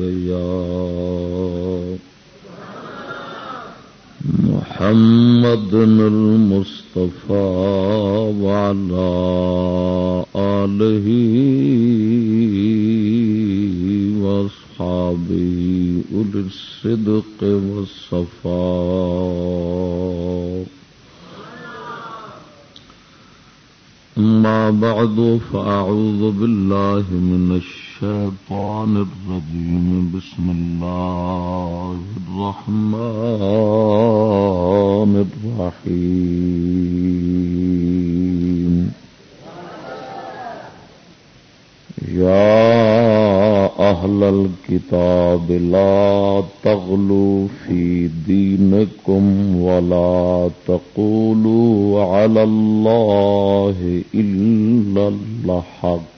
الأنبياء محمد المصطفى وعلى آله وأصحابه أولي الصدق والصفاء أما بعد فأعوذ بالله من الشيطان الشيطان الرجيم. بسم الله الرحمن الرحيم. يا أهل الكتاب لا تغلوا في دينكم ولا تقولوا على الله إلا الحق.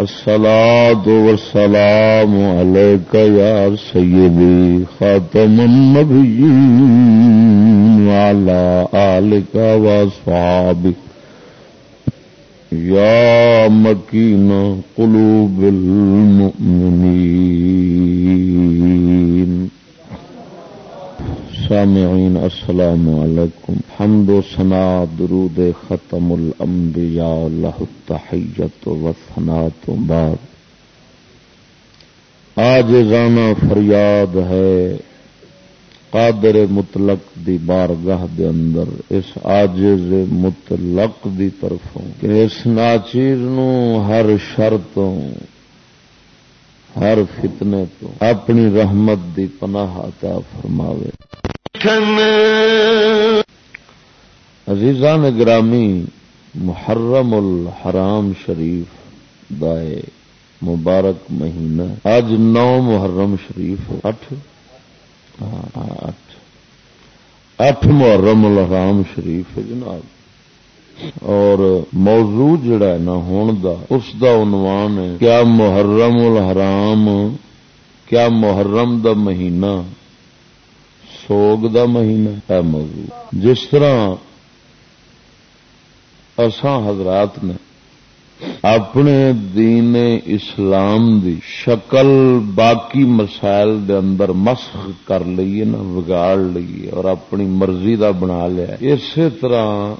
الصلاة والسلام عليك يا سيدي خاتم النبيين وعلى آلك وأصحابك. يا مكين قلوب المؤمنين. سامعين السلام عليكم. حمد و سنا درود ختم الانبیاء له التحیت و ثنات بعد آج رانا فریاد ہے قادر مطلق دی بارگاہ دے اندر، اس آجز مطلق دی طرفوں، کہ اس ناچیر نو ہر شرطوں ہر فتنے تو اپنی رحمت دی پناہ عطا فرماوے۔ عزیزان گرامی، محرم الحرام شریف دائے مبارک مہینہ۔ اج نو محرم شریف ہاں، اٹھ۔ اٹھ محرم الحرام شریف ہے جناب۔ اور موضوع جڑا ہے نا ہون دا، اس دا عنوان ہے، کیا محرم الحرام، کیا محرم دا مہینہ؟ سوگ دا مہینہ ہے موضوع۔ جس طرح اساں حضرات نے اپنے دین اسلام دی شکل باقی مسائل دے اندر مسخ کر لیے نا، بگاڑ لیے اور اپنی مرضی دا بنا لیا۔ اسی طرح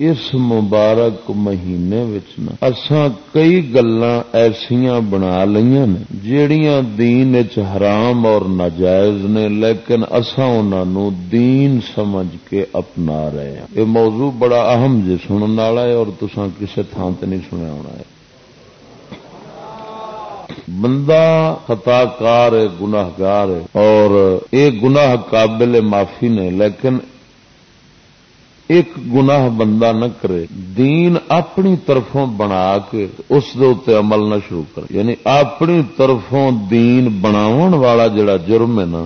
اس مبارک مہینے نا اساں کئی گلاں ایسیاں بنا لیا نے جیڑیاں دین حرام اور ناجائز نے، لیکن اساں انہاں دین سمجھ کے اپنا رہے ہیں یہ موضوع بڑا اہم جی سنن والا ہے اور تساں کسے تھان تے نہیں سنیا ہونا ہے۔ بندہ خطا کار ہے گناہ گار ہے اور یہ گناہ قابل معافی نے، لیکن ایک گناہ بندہ نہ کرے، دین اپنی طرفوں بنا کے اس دے عمل نہ شروع کرے۔ یعنی اپنی طرفوں دین بناون والا جڑا جرم ہے نا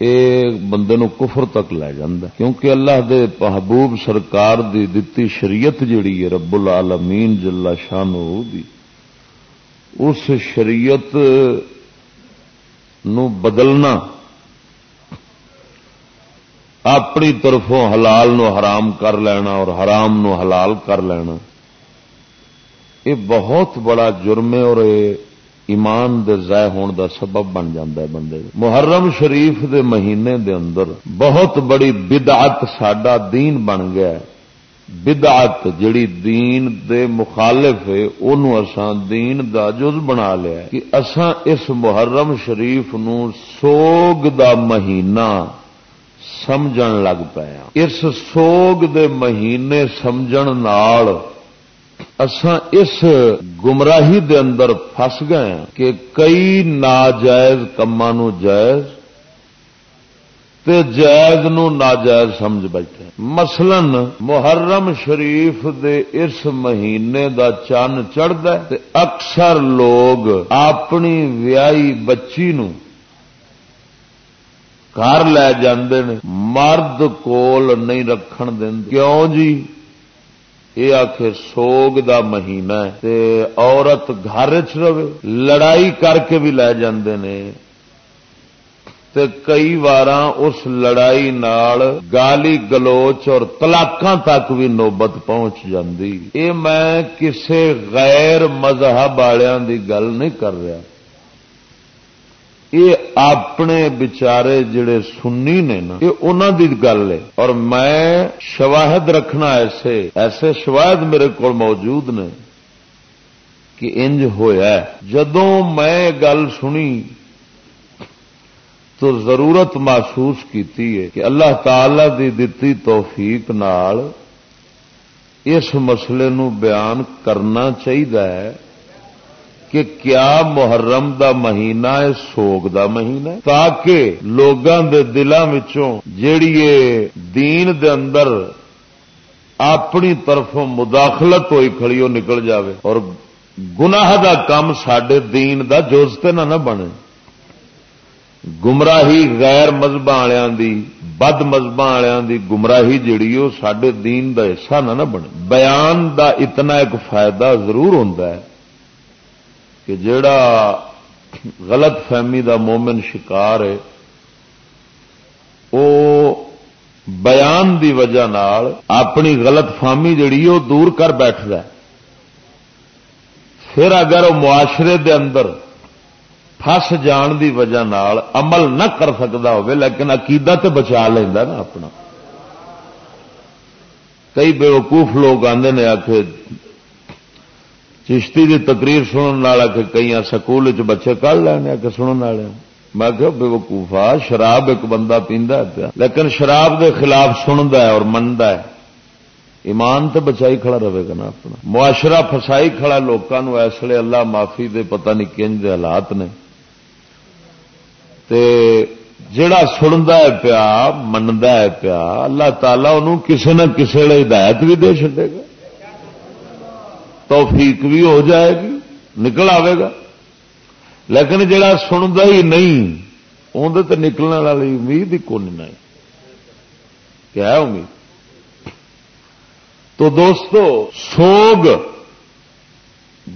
یہ بندے نو کفر تک لے جاندہ کیونکہ اللہ دے محبوب سرکار دی دتی شریعت جڑی ہے، رب العالمین جلا شان دی، اس شریعت نو بدلنا اپنی طرفوں حلال نو حرام کر لینا اور حرام نو حلال کر لینا۔ یہ بہت بڑا جرم ہے اور ایمان دے ضائع ہون دا سبب بن ہے بندے۔ محرم شریف دے مہینے دے اندر بہت بڑی بدعت ساڈا دین بن گیا ہے۔ بدعت جڑی دین دے مخالف ہے اساں دین دا جز بنا لیا کہ اساں اس محرم شریف نو سوگ دا مہینہ سمجھن لگ پیا ہاں۔ اس سوگ دے مہینے سمجھن نال اس گمراہی دے اندر فس گئے ہاں کہ کئی ناجائز کما جائز تے جائز نو ناجائز سمجھ بیٹھے۔ مثلا محرم شریف دے اس مہینے دا چن چڑھتا اکثر لوگ اپنی ویائی بچی نو گھر لے جاندے نے مرد کول نہیں رکھن دیں کیوں جی یہ آخ سوگ دا مہینہ ہے تے عورت گھر چ رہے لڑائی کر کے بھی لے جاندے نے تے کئی وار اس لڑائی نال گالی گلوچ اور تلاکاں تک بھی نوبت پہنچ جاندی اے میں کسے غیر مذہب والوں دی گل نہیں کر رہا یہ اپنے بچارے جڑے سنی نے نا، یہ انہوں دی گل ہے۔ اور میں شواہد رکھنا ایسے ایسے شواہد میرے کو موجود نے کہ انج ہوا جدوں میں گل سنی تو ضرورت محسوس کیتی ہے کہ اللہ تعالی دی دتی توفیق نال اس مسئلے نو بیان کرنا چاہیے کہ کیا محرم دا مہینہ ہے، سوگ دا مہینہ ہے؟ تاکہ لوگوں دے دلوں جیڑی دین دے اندر اپنی طرفوں مداخلت ہوئی کھڑی ہو نکل جاوے۔ اور گناہ دا کام سڈے دین دا جوزتے نہ نہ بنے۔ گمراہی غیر مذہب والوں دی، بد مذہب والوں دی گمراہی جیڑی وہ سڈے دین دا حصہ نہ نہ بنے۔ بیان دا اتنا ایک فائدہ ضرور ہوتا ہے۔ کہ جڑا غلط فہمی دا مومن شکار ہے وہ بیان دی وجہ نال اپنی غلط فہمی جڑی وہ دور کر بیٹھتا پھر اگر وہ معاشرے دے اندر فس جان دی وجہ نال عمل نہ کر سکتا ہو لیکن عقیدہ تے بچا لینا نا اپنا۔ کئی بےوقوف لوگ آتے نے آ کے چشتی کی تقریر سننے والا کہ کئی سکول چ بچے کل لینے کہ سننے والے میں کہ بے وقوفا شراب ایک بندہ پیندا پیا۔ لیکن شراب دے خلاف سنتا ہے اور منتا ہے۔ ایمان تے بچائی کھڑا رہے گا نا اپنا۔ معاشرہ فسائی کھڑا لوگوں اس لیے اللہ معافی دے، پتہ نہیں کنج دے حالات نے۔ تے جڑا سنتا ہے پیا منتا ہے پیا، اللہ تعالی انہوں کسی نہ کسی ہدایت بھی دے چلے گا۔ توفیق بھی ہو جائے گی، نکل آئے گا۔ لیکن جڑا سنتا ہی نہیں اندر تو نکلنے والی امید ہی کون نہیں کیا ہے امید؟ تو دوستو، سوگ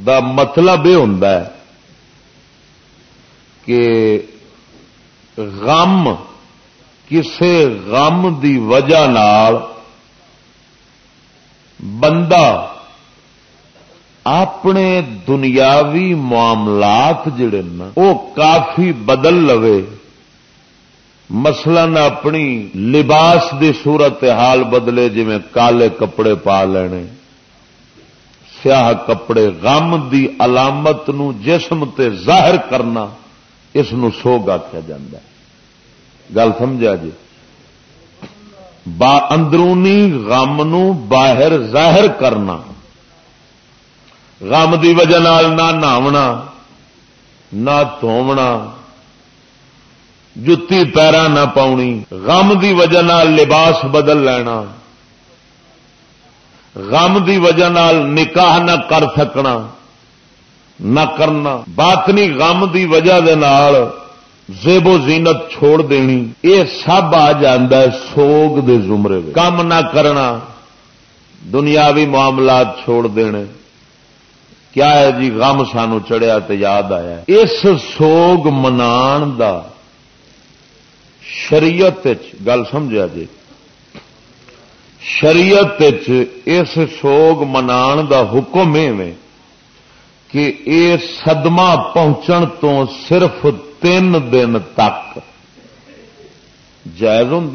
دا مطلب یہ ہوں کہ غم کسے غم دی وجہ نال بندہ اپنے دنیاوی معاملات جڑے نا، وہ کافی بدل لو مثلا اپنی لباس دی صورت حال بدلے جی کالے کپڑے پا لینے، سیاہ کپڑے، غم دی علامت نو جسم تے ظاہر کرنا، اس نو سوگ آخیا جا گل سمجھا جی؟ با اندرونی غم نو باہر ظاہر کرنا۔ غم دی وجہ نہ نہونا، نہ دھونا جتی پیرا نہ پاؤنی، غم دی وجہ لباس بدل لینا، غم دی وجہ نکاح نہ کر سکنا، نہ کرنا۔ باطنی غم دی وجہ دے نال زیب و زینت چھوڑ دینی۔ یہ سب آ ہے سوگ دے زمرے کام نہ کرنا، دنیاوی معاملات چھوڑ دینے۔ کیا ہے جی؟ غم سانو چڑھیا تو یاد آیا اس سوگ منان دا شریعت گل سمجھا جی؟ شریعت اس سوگ منا دا حکم ایویں کہ یہ سدما پہنچن تو صرف تین دن تک جائز ہوں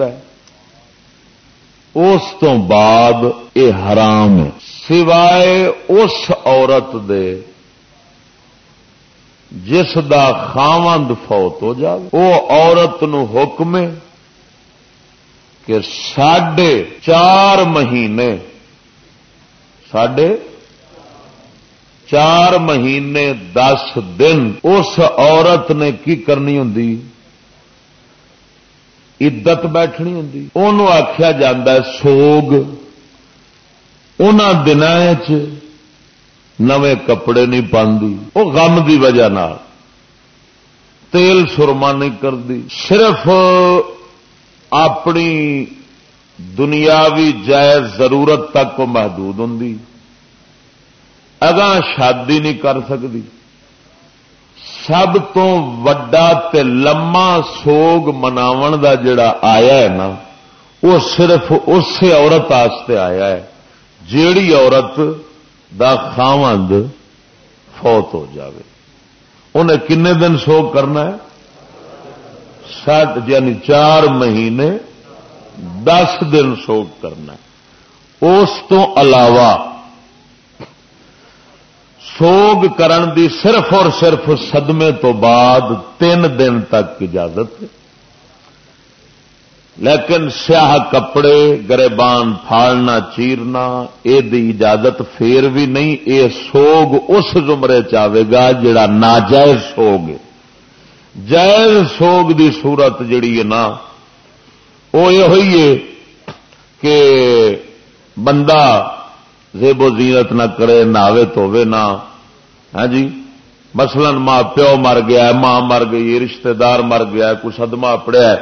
اس تو بعد یہ حرام ہے۔ سوائے اس عورت دے جس دا خاوند فوت ہو جائے وہ عورت نو حکم ہے کہ ساڈے چار مہینے، ساڈے چار مہینے دس دن اس عورت نے کی کرنی ہوں عدت بیٹھنی ہوں آخیا جا سوگ۔ ان دن نویں کپڑے نہیں پاندی وہ غم دی وجہ تیل سرما نہیں کرتی صرف اپنی دنیاوی جائز ضرورت تک وہ محدود ہوں اگاں شادی نہیں کر سکتی سب تو وڈا تے لما سوگ مناو دا جڑا آیا ہے نا، وہ صرف اسی عورت آستے آیا ہے۔ جیڑی عورت دا خاوند فوت ہو جاوے۔ انہیں کنے دن سوگ کرنا ہے؟ سات یعنی چار مہینے دس دن سوگ کرنا ہے۔ اس تو علاوہ سوگ کرن دی صرف اور صرف صدمے تو بعد تین دن تک اجازت ہے۔ لیکن سیاہ کپڑے، گریبان پھاڑنا، چیرنا یہ اجازت پھر بھی نہیں یہ سوگ اس زمرے چاہے گا جڑا ناجائز سوگ جائز سوگ دی صورت جڑی ہے نا وہ یہ ہوئی ہے کہ بندہ زیب و زینت نہ کرے نہوے توے نہ ہاں جی؟ مثلا ماں پیو مر گیا، ماں مر گئی، رشتہ دار مر گیا کچھ ادما پڑیا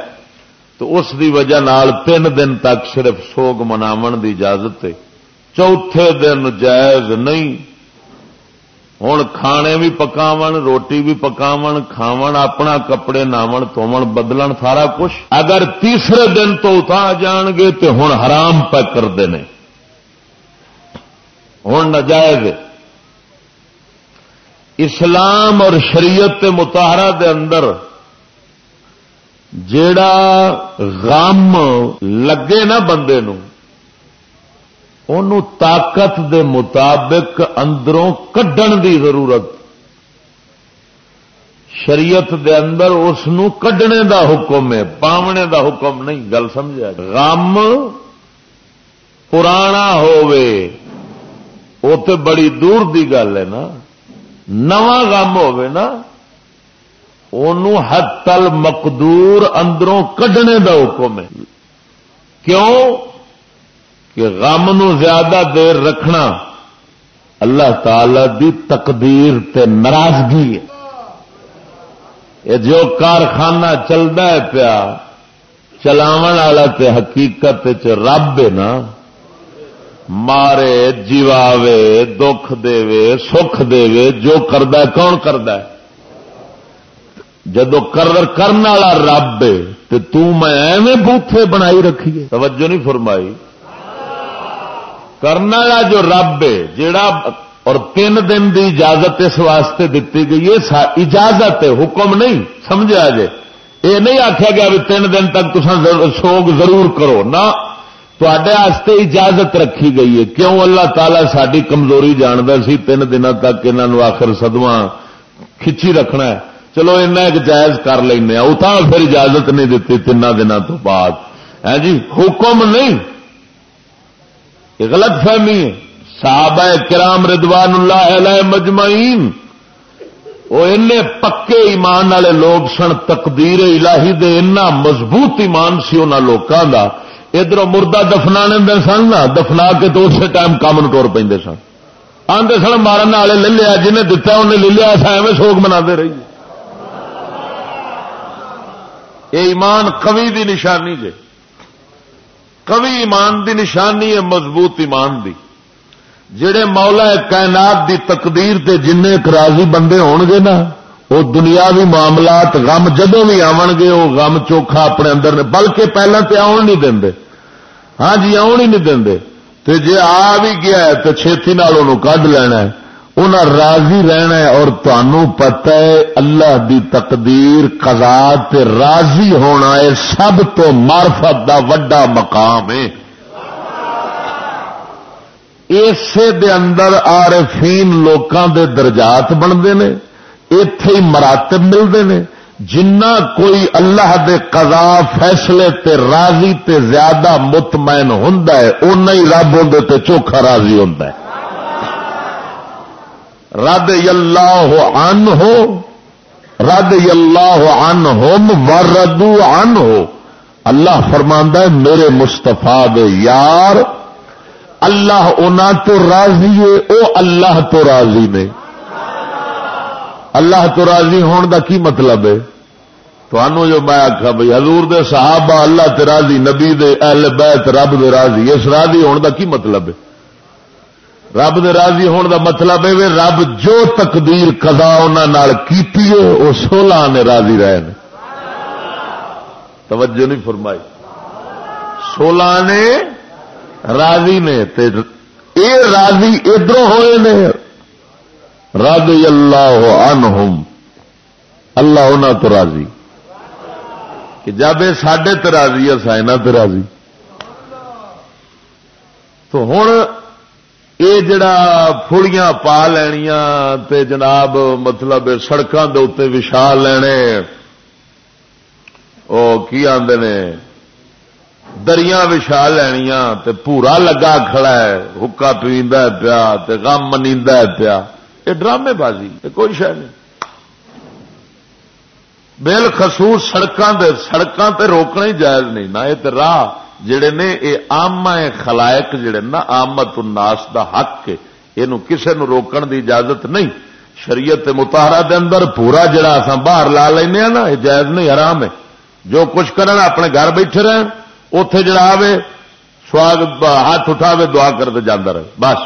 تو اس دی وجہ نال تین دن تک صرف سوگ مناو دی اجازت ہے۔ چوتھے دن جائز نہیں۔ ہوں کھانے بھی پکاو روٹی بھی پکاو کھاو اپنا کپڑے ناو تو بدلن، سارا کچھ۔ اگر تیسرے دن تو اتنا جان گے تو ہوں حرام پہ کرتے ہیں ہوں نجائز اسلام اور شریعت متحرہ دے اندر جیڑا غم لگے نا بندے نو طاقت دے مطابق اندروں کڈن دی ضرورت۔ شریعت دے اندر اس کڈنے دا حکم ہے، پاونے دا حکم نہیں، گل سمجھا غم پرانا ہووے وہ تو بڑی دور دی گل ہے نا۔ نواں غم ہوے نا تل مقدور اندروں کڈنے دا حکم ہے۔ کیوں؟ کہ غم نو زیادہ دیر رکھنا اللہ تعالی دی تقدیر تے ناراضگی ہے۔ یہ جو کارخانہ چلتا ہے پیا چلاو والا تے حقیقت چ رب ہے نا، مارے، جیواوے، دکھ دے سکھ دے جو کرد کون کرد جدو کرنے والا رب تو میں ایویں بوتھے بنائی رکھیے۔ توجہ نہیں فرمائی۔ کرنے والا جو رب ہے جڑا اور تین دن دی اجازت اس واسطے دیتی گئی ہے اجازت ہے حکم نہیں سمجھا جے۔ یہ نہیں آخیا گیا بھی تین دن تک سوگ ضرور کرو۔ نہ تے اجازت رکھی گئی ہے۔ کیوں اللہ تعالی ساری کمزوری جاندہ سی تین دن تک انہوں آخر سدواں کھچی رکھنا ہے۔ چلو ایک جائز کر لینا اتنا پھر اجازت نہیں دیتی تین دنوں تو بعد۔ ہے جی حکم نہیں۔ یہ غلط فہمی ہے۔ صحابہ کرام ردوان اللہ علیہ مجمعین۔ وہ ان پکے ایمان والے لوگ سن، تقدیر الہی دے اتنا مضبوط ایمان سی ان لوگوں کا ادھر مردہ دفنا سن نا، دفنا کے تو اسی ٹائم کام ٹور پہ سن۔ آدھے سن مارن والے لے لیا جنہیں دتا انہیں لے لیا ایویں سوگ منا رہیے۔ یہ ایمان کمی دی نشانی جے۔ کبھی ایمان دی نشانی ہے، مضبوط ایمان دی۔ جڑے مولا کائنات دی تقدیر تے جن راضی بندے ہون گے نا، وہ دنیاوی معاملات غم جدو بھی آن گے، وہ غم چوکھا اپنے اندر نے، بلکہ پہلے تو آن نہیں دے ہاں جی آن ہی نہیں دے تے جے آ بھی گیا ہے تو چھتی نال کھ لینا ہے۔ انہیں راضی رہنا ہے اور تنوع پتا ہے اللہ دی تقدیر تے راضی ہونا ہے، سب تو مارفت دا وڈا مقام ہے۔ اسے دے اندر عارفین لوکاں دے درجات بنتے ہیں اتے ہی مراتب ملتے ہیں۔ جنہ کوئی اللہ دے قضا، فیصلے تے راضی تے زیادہ مطمئن ہوں اُن ہی رب ہوں تے چوکھا راضی ہوں رد اللہ ان ہو رد اللہ ان ہوم ردو ان ہو اللہ فرماندہ میرے مستفا یار، اللہ انہوں تو راضی ہے، او اللہ تو راضی نے۔ اللہ تو راضی ہون دا کی مطلب ہے؟ تو جو میں آخا بھائی حضور دے صحابہ، اللہ تے راضی، نبی دے اہل بیت، رب دے راضی، اس راضی ہون دا کی مطلب ہے؟ رب دے راضی ہون دا مطلب ہے رب جو تقدیر قضا انہوں کیتی ہے وہ سولہ نے راضی رہے نے۔ توجہ نہیں فرمائی۔ سولہ نے راضی نے اے راضی ادھر ہوئے نے۔ رضی اللہ عنہم۔ اللہ انہوں تو راضی۔ کہ جب یہ سڈے تو راضی ہے سائنا تو راضی۔ تو ہوں یہ جڑا فڑیاں پا لینیاں تے جناب مطلب سڑکوں کے اتنے وشا لینے وہ کی آدھے نے؟ دریا وچھا لینیاں تے پورا لگا کھڑا ہے، حکا پیندا ہے پیا تے غم منیندا ہے پیا۔ یہ ڈرامے بازی، یہ کوئی شہ نہیں۔ بل خصوص سڑکاں سڑکاں تے روکنا ہی جائز نہیں، نہ یہ تے راہ۔ جڑے نے یہ آم خلائق جڑے نا آمت الناس دا حق یہ کسے نو روکن دی اجازت نہیں۔ شریعت متحرہ دے اندر پورا جڑا اصا باہر لا لینا ہاں نا، یہ جائز نہیں، حرام ہے۔ جو کچھ کرنا اپنے گھر بیٹھے رہن اتے جڑا آئے سواگ ہاتھ اٹھاوے، دعا کرتے جانا رہے بس۔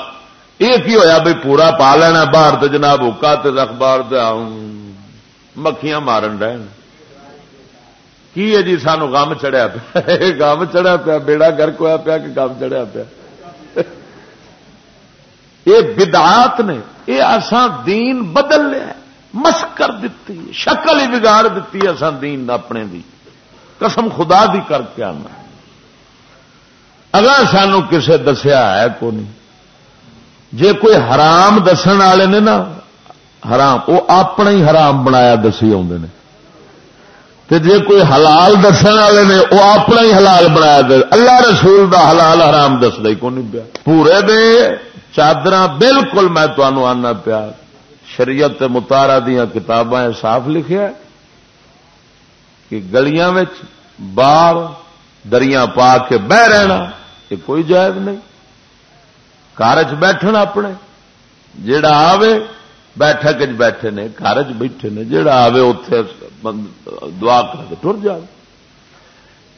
یہ کی ہویا بھائی پورا پا لینا، باہر تو جناب اوکا اخبار مکھیاں مارن رہے کی ہے جی؟ سانو گم چڑھیا پیا گم چڑھیا پیا، بیڑا گرک ہوا پیا کہ گم چڑھیا پیا؟ یہ بدعات نے، یہ آسان دین بدل لیا مسکر دیتی شکل ہی بگاڑ دیتی اسان دین اپنے دی۔ قسم خدا دی کر کے آنا۔ اگر سانو کسے دسیا ہے کو نہیں، جے کوئی حرام دسن والے نے نا، حرام، وہ اپنا ہی حرام بنایا دسی آدھے جے کوئی حلال دسن والے نے وہ اپنا ہی حلال بنایا دے۔ اللہ رسول دا حلال حرام دستا ہی کون پیا۔ پورے دے چادر بالکل میں تمہوں آنا پیا۔ شریعت متارا دیا کتاباں صاف لکھیا کہ گلیاں بار دریا پا کے بہ رہنا، یہ کوئی جائز نہیں۔ کار چ بیٹھنا اپنے۔ جڑا آوے بیٹھک بیٹھے نے، گھر چ بیٹھے نے جڑا آوے اتے دعا کر کے ٹر جائے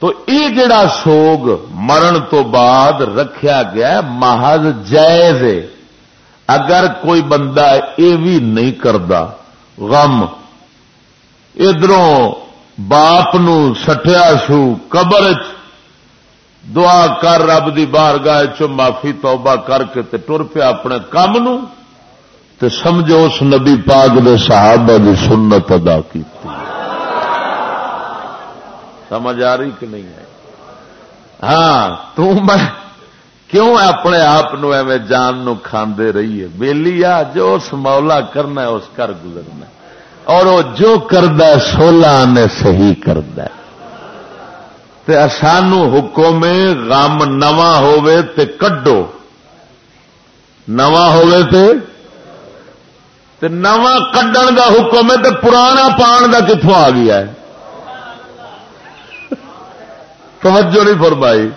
تو یہ جڑا سوگ مرن تو بعد رکھیا گیا محض جائز اگر کوئی بندہ یہ بھی نہیں کرتا غم۔ ادھروں باپ نو سٹیا سو قبر دعا کر رب دی بار گاہ معافی، توبہ کر کے تے ٹر پیا اپنے کام نو۔ تے سمجھو اس نبی پاک دے صحابہ دی سنت ادا کی سمجھ آ رہی کہ نہیں ہے؟ ہاں تو میں کیوں اپنے آپ جان نو کھاندے رہیے ویلی آ، جو اس مولا کرنا ہے، اس کر گزرنا اور وہ جو کرد سولہ نے صحیح کرد سانو حکم غم نواں ہوے تے کڈو۔ نواں ہوے تے تے نواں کڈن دا حکم ہے تے پرانا پان دا کتوں آ گیا ہے۔ توجہ نہیں فرمائی۔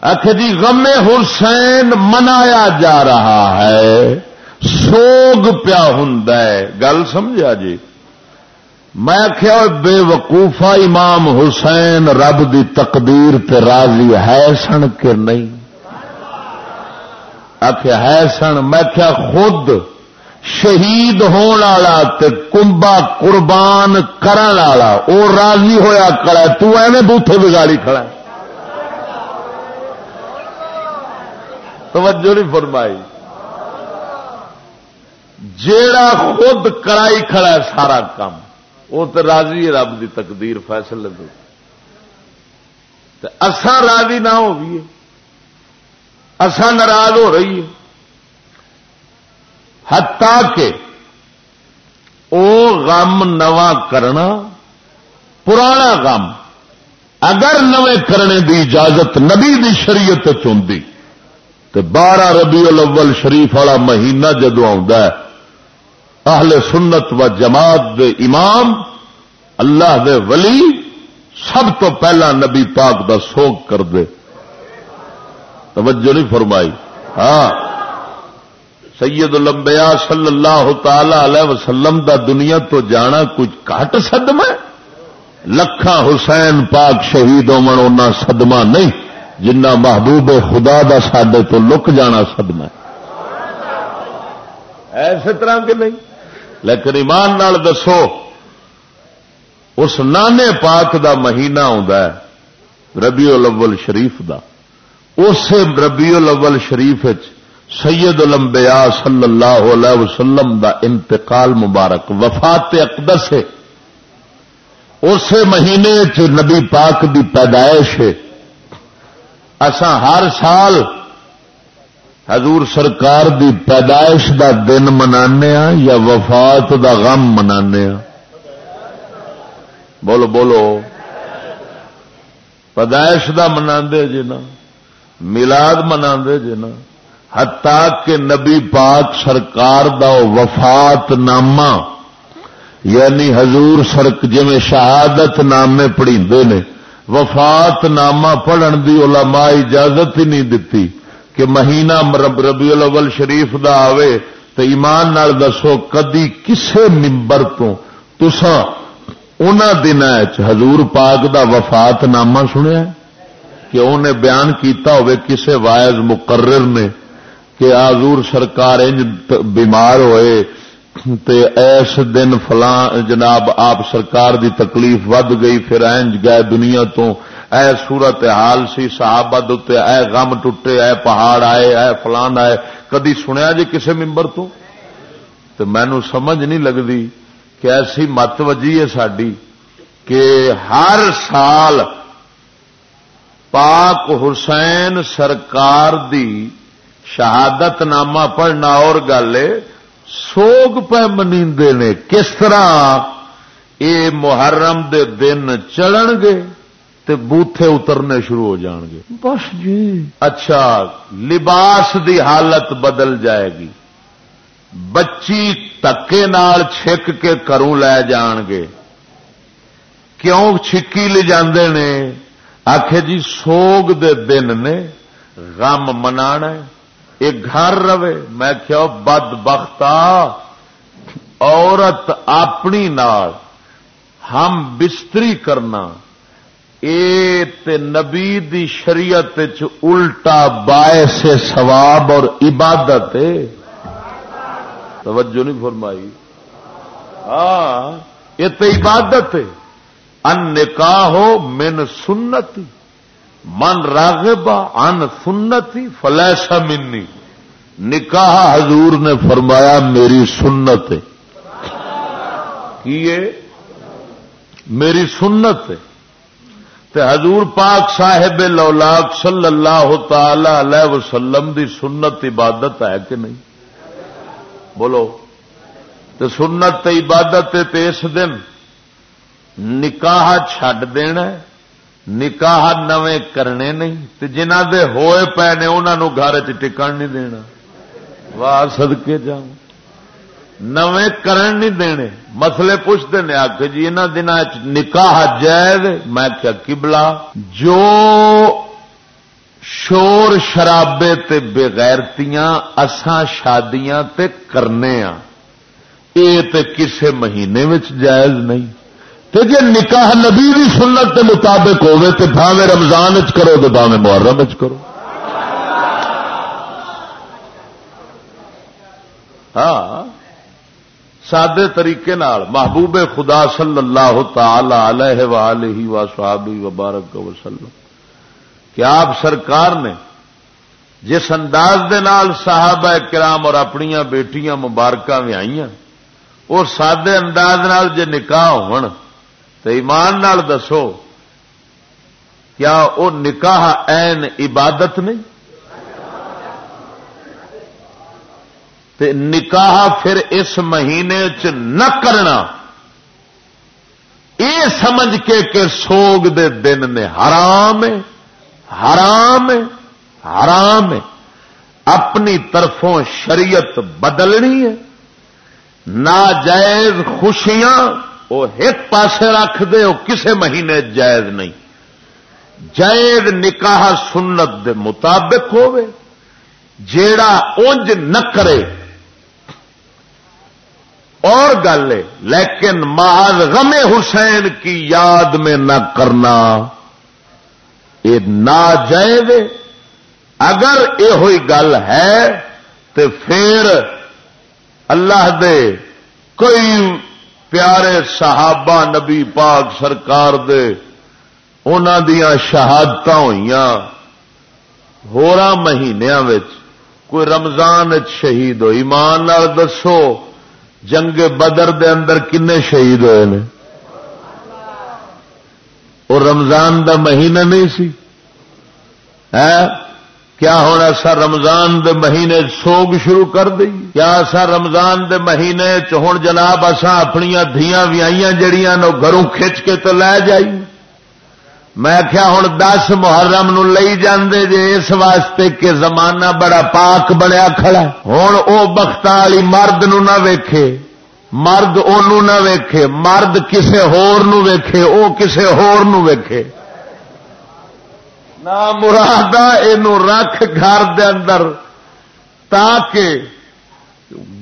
آخ جی غم حسین منایا جا رہا ہے۔ سوگ پیا ہوں گل سمجھا جی؟ میں کیا بے وقوفا امام حسین رب دی تقدیر تے راضی ہے سن کے نہیں۔ آخیا ہے سن، میں کیا خود شہید ہونے کمبا قربان کرن والا وہ راضی ہویا کڑا تو ایویں بوتھے بگاڑی کھڑا توجہ نہیں فرمائی۔ جیڑا خود کرائی کھڑا ہے سارا کام وہ تو راضی ہے رب دی تقدیر، فیصلے دو اسان راضی نہ ہو بھی ناراض ہو رہی ہے ہتا کہ او غم نواں کرنا پرانا غم، اگر نویں کرنے دی اجازت نبی دی شریعت چی تو بارہ ربیع الاول شریف والا مہینہ جدو اہل سنت و جماعت دے امام، اللہ دے ولی، سب تو پہلا نبی پاک دا سوگ کر دے۔ توجہ نہیں فرمائی۔ ہاں۔ سید الانبیاء صلی اللہ تعالی علیہ وسلم دا دنیا تو جانا کچھ کٹ سدم ہے؟ لکھا حسین پاک شہید ہونا سدمہ نہیں جنہ محبوب خدا دا سڈے تو لک جانا سدمہ ایسے طرح کے نہیں۔ لیکن ایمان نال دسو، اس نانے پاک دا مہینہ آ ربیع الاول شریف دا۔ اس ربیع الاول شریف سید الانبیاء صلی اللہ علیہ وسلم دا انتقال مبارک، وفات اقدس ہے۔ اس مہینے چ نبی پاک دی پیدائش ہے۔ اسا ہر سال حضور سرکار دی پیدائش دا دن منانے یا وفات دا غم منانے بولو بولو۔ پیدائش دا منا جی نا۔ ملاد منا جی نا ہتا کہ نبی پاک سرکار دا وفات نامہ یعنی حضور سرک جی شہادت نامے پڑھی نے، وفات نامہ پڑھن دی علماء اجازت ہی نہیں دتی کہ مہینہ ربی الاول شریف دا آوے تو ایمان نال دسو کدی کسے ممبر تو تسا ان دن حضور پاک دا وفات نامہ سنیا کہ انہیں بیان کیتا ہوئے کسے وائز مقرر نے کہ آزور سرکار انج بیمار ہوئے تے ایس دن فلاں جناب آپ سرکار دی تکلیف ود گئی، پھر اینج گئے دنیا تو۔ اے صورت حال سی صحابہ دے اے غم ٹوٹے، اے پہاڑ آئے، اے فلان آئے۔ کدی سنیا جی کسے ممبر تو؟ تو مینو سمجھ نہیں لگتی کہ ایسی مت وجی ہے ساری کہ ہر سال پاک حسین سرکار دی شہادت نامہ پڑھنا اور گل سوگ پہ منی نے کس طرح اے محرم دے دن چڑھ گے تے بوتھے اترنے شروع ہو جان گے۔ بس جی۔ اچھا لباس دی حالت بدل جائے گی۔ بچی تکے نال چھک کے کروں لے جان گے۔ کیوں چھکی لے جاندے نے؟ آخ جی سوگ دے دن نے غم منانا ایک گھر رہے۔ میں کیا بد بختا عورت اپنی نال ہم بستری کرنا۔ اے تے نبی دی شریعت الٹا باعث ثواب اور عبادت توجہ نہیں فرمائی۔ ہاں یہ تو عبادت ہے۔ ان نکاح ہو من سنتی، من راغبا ان سنتی، فلیسا منی۔ نکاح حضور نے فرمایا میری سنت ہے۔ میری سنت ہے۔ تے حضور پاک صاحب لولاک صلی اللہ تعالی علیہ وسلم دی سنت عبادت ہے کہ نہیں؟ بولو۔ تو سنت عبادت تے اس دن نکاح چھڈ دینا نکاح نویں کرنے نہیں۔ تے جنہ دے ہوئے پے نے انہوں گھر چکن نہیں دینا۔ واہ سدکے جاؤں۔ نویں کرن نہیں دینے۔ مسلے پوچھتے ہیں آ کے جی ان دن نکاح جائز میں کیا کبلا جو شور شرابے تے بغیرتیاں اساں شادیاں تے کرنے ہاں، آ یہ تے کسے مہینے وچ جائز نہیں۔ تے جے نکاح نبی بھی سنت کے مطابق ہوے تے بھاوے رمضان چ کرو تو بھاوے محرم چ کرو۔ ہاں سادے طریقے نال محبوب خدا صلی اللہ تعالی علیہ وآلہ و صحابی وبارک وسلم کہ آپ سرکار نے جس انداز دے نال صحابہ کرام اور اپنی بیٹیاں مبارکہ بھی آئی اور سادے انداز نال جے نکاح ہون تو ایمان نال دسو، کیا وہ نکاح این عبادت نہیں؟ تے نکاح پھر اس مہینے چ نہ کرنا یہ سمجھ کے کہ سوگ دے دن نے حرام ہے حرام ہے حرام ہے۔ اپنی طرفوں شریعت بدلنی ہے، ناجائز خوشیاں وہ ایک پاسے رکھ دے وہ کسے مہینے جائز نہیں۔ جائز نکاح سنت دے مطابق ہوئے جیڑا اونج نہ کرے۔ اور گل ہے، لیکن محض غم حسین کی یاد میں نہ کرنا۔ یہ ناجائز اگر یہ ہوئی گل ہے تو پھر اللہ دے کوئی پیارے صحابہ نبی پاک سرکار دے دیا شہادت ہوئی ہورا مہینیا کوئی رمضان شہید ہوئی۔ مان دسو، جنگ بدر دے اندر کنے شہید ہوئے نے؟ اور رمضان دا مہینہ نہیں سی۔ ہاں؟ کیا ہونا سر رمضان دے مہینے سوگ شروع کر دی؟ کیا سر رمضان دے مہینے ہوں جناب اصا اپنی دیا ویائیاں جڑیاں نو گھروں کھچ کے تو لے جائی۔ میں کیا ہوں دس محرم نو لئی جاندے جے اس واسطے کہ زمانہ بڑا پاک بڑیا کھڑا ہوں او بخت والی مرد نو نہ ویکھے۔ مرد اونوں نہ ویکھے۔ مرد کسے ہور نو ویکھے، او کسے ہور نو ویکھے۔ نہ مراد یہ رکھ گھر دے اندر تاکہ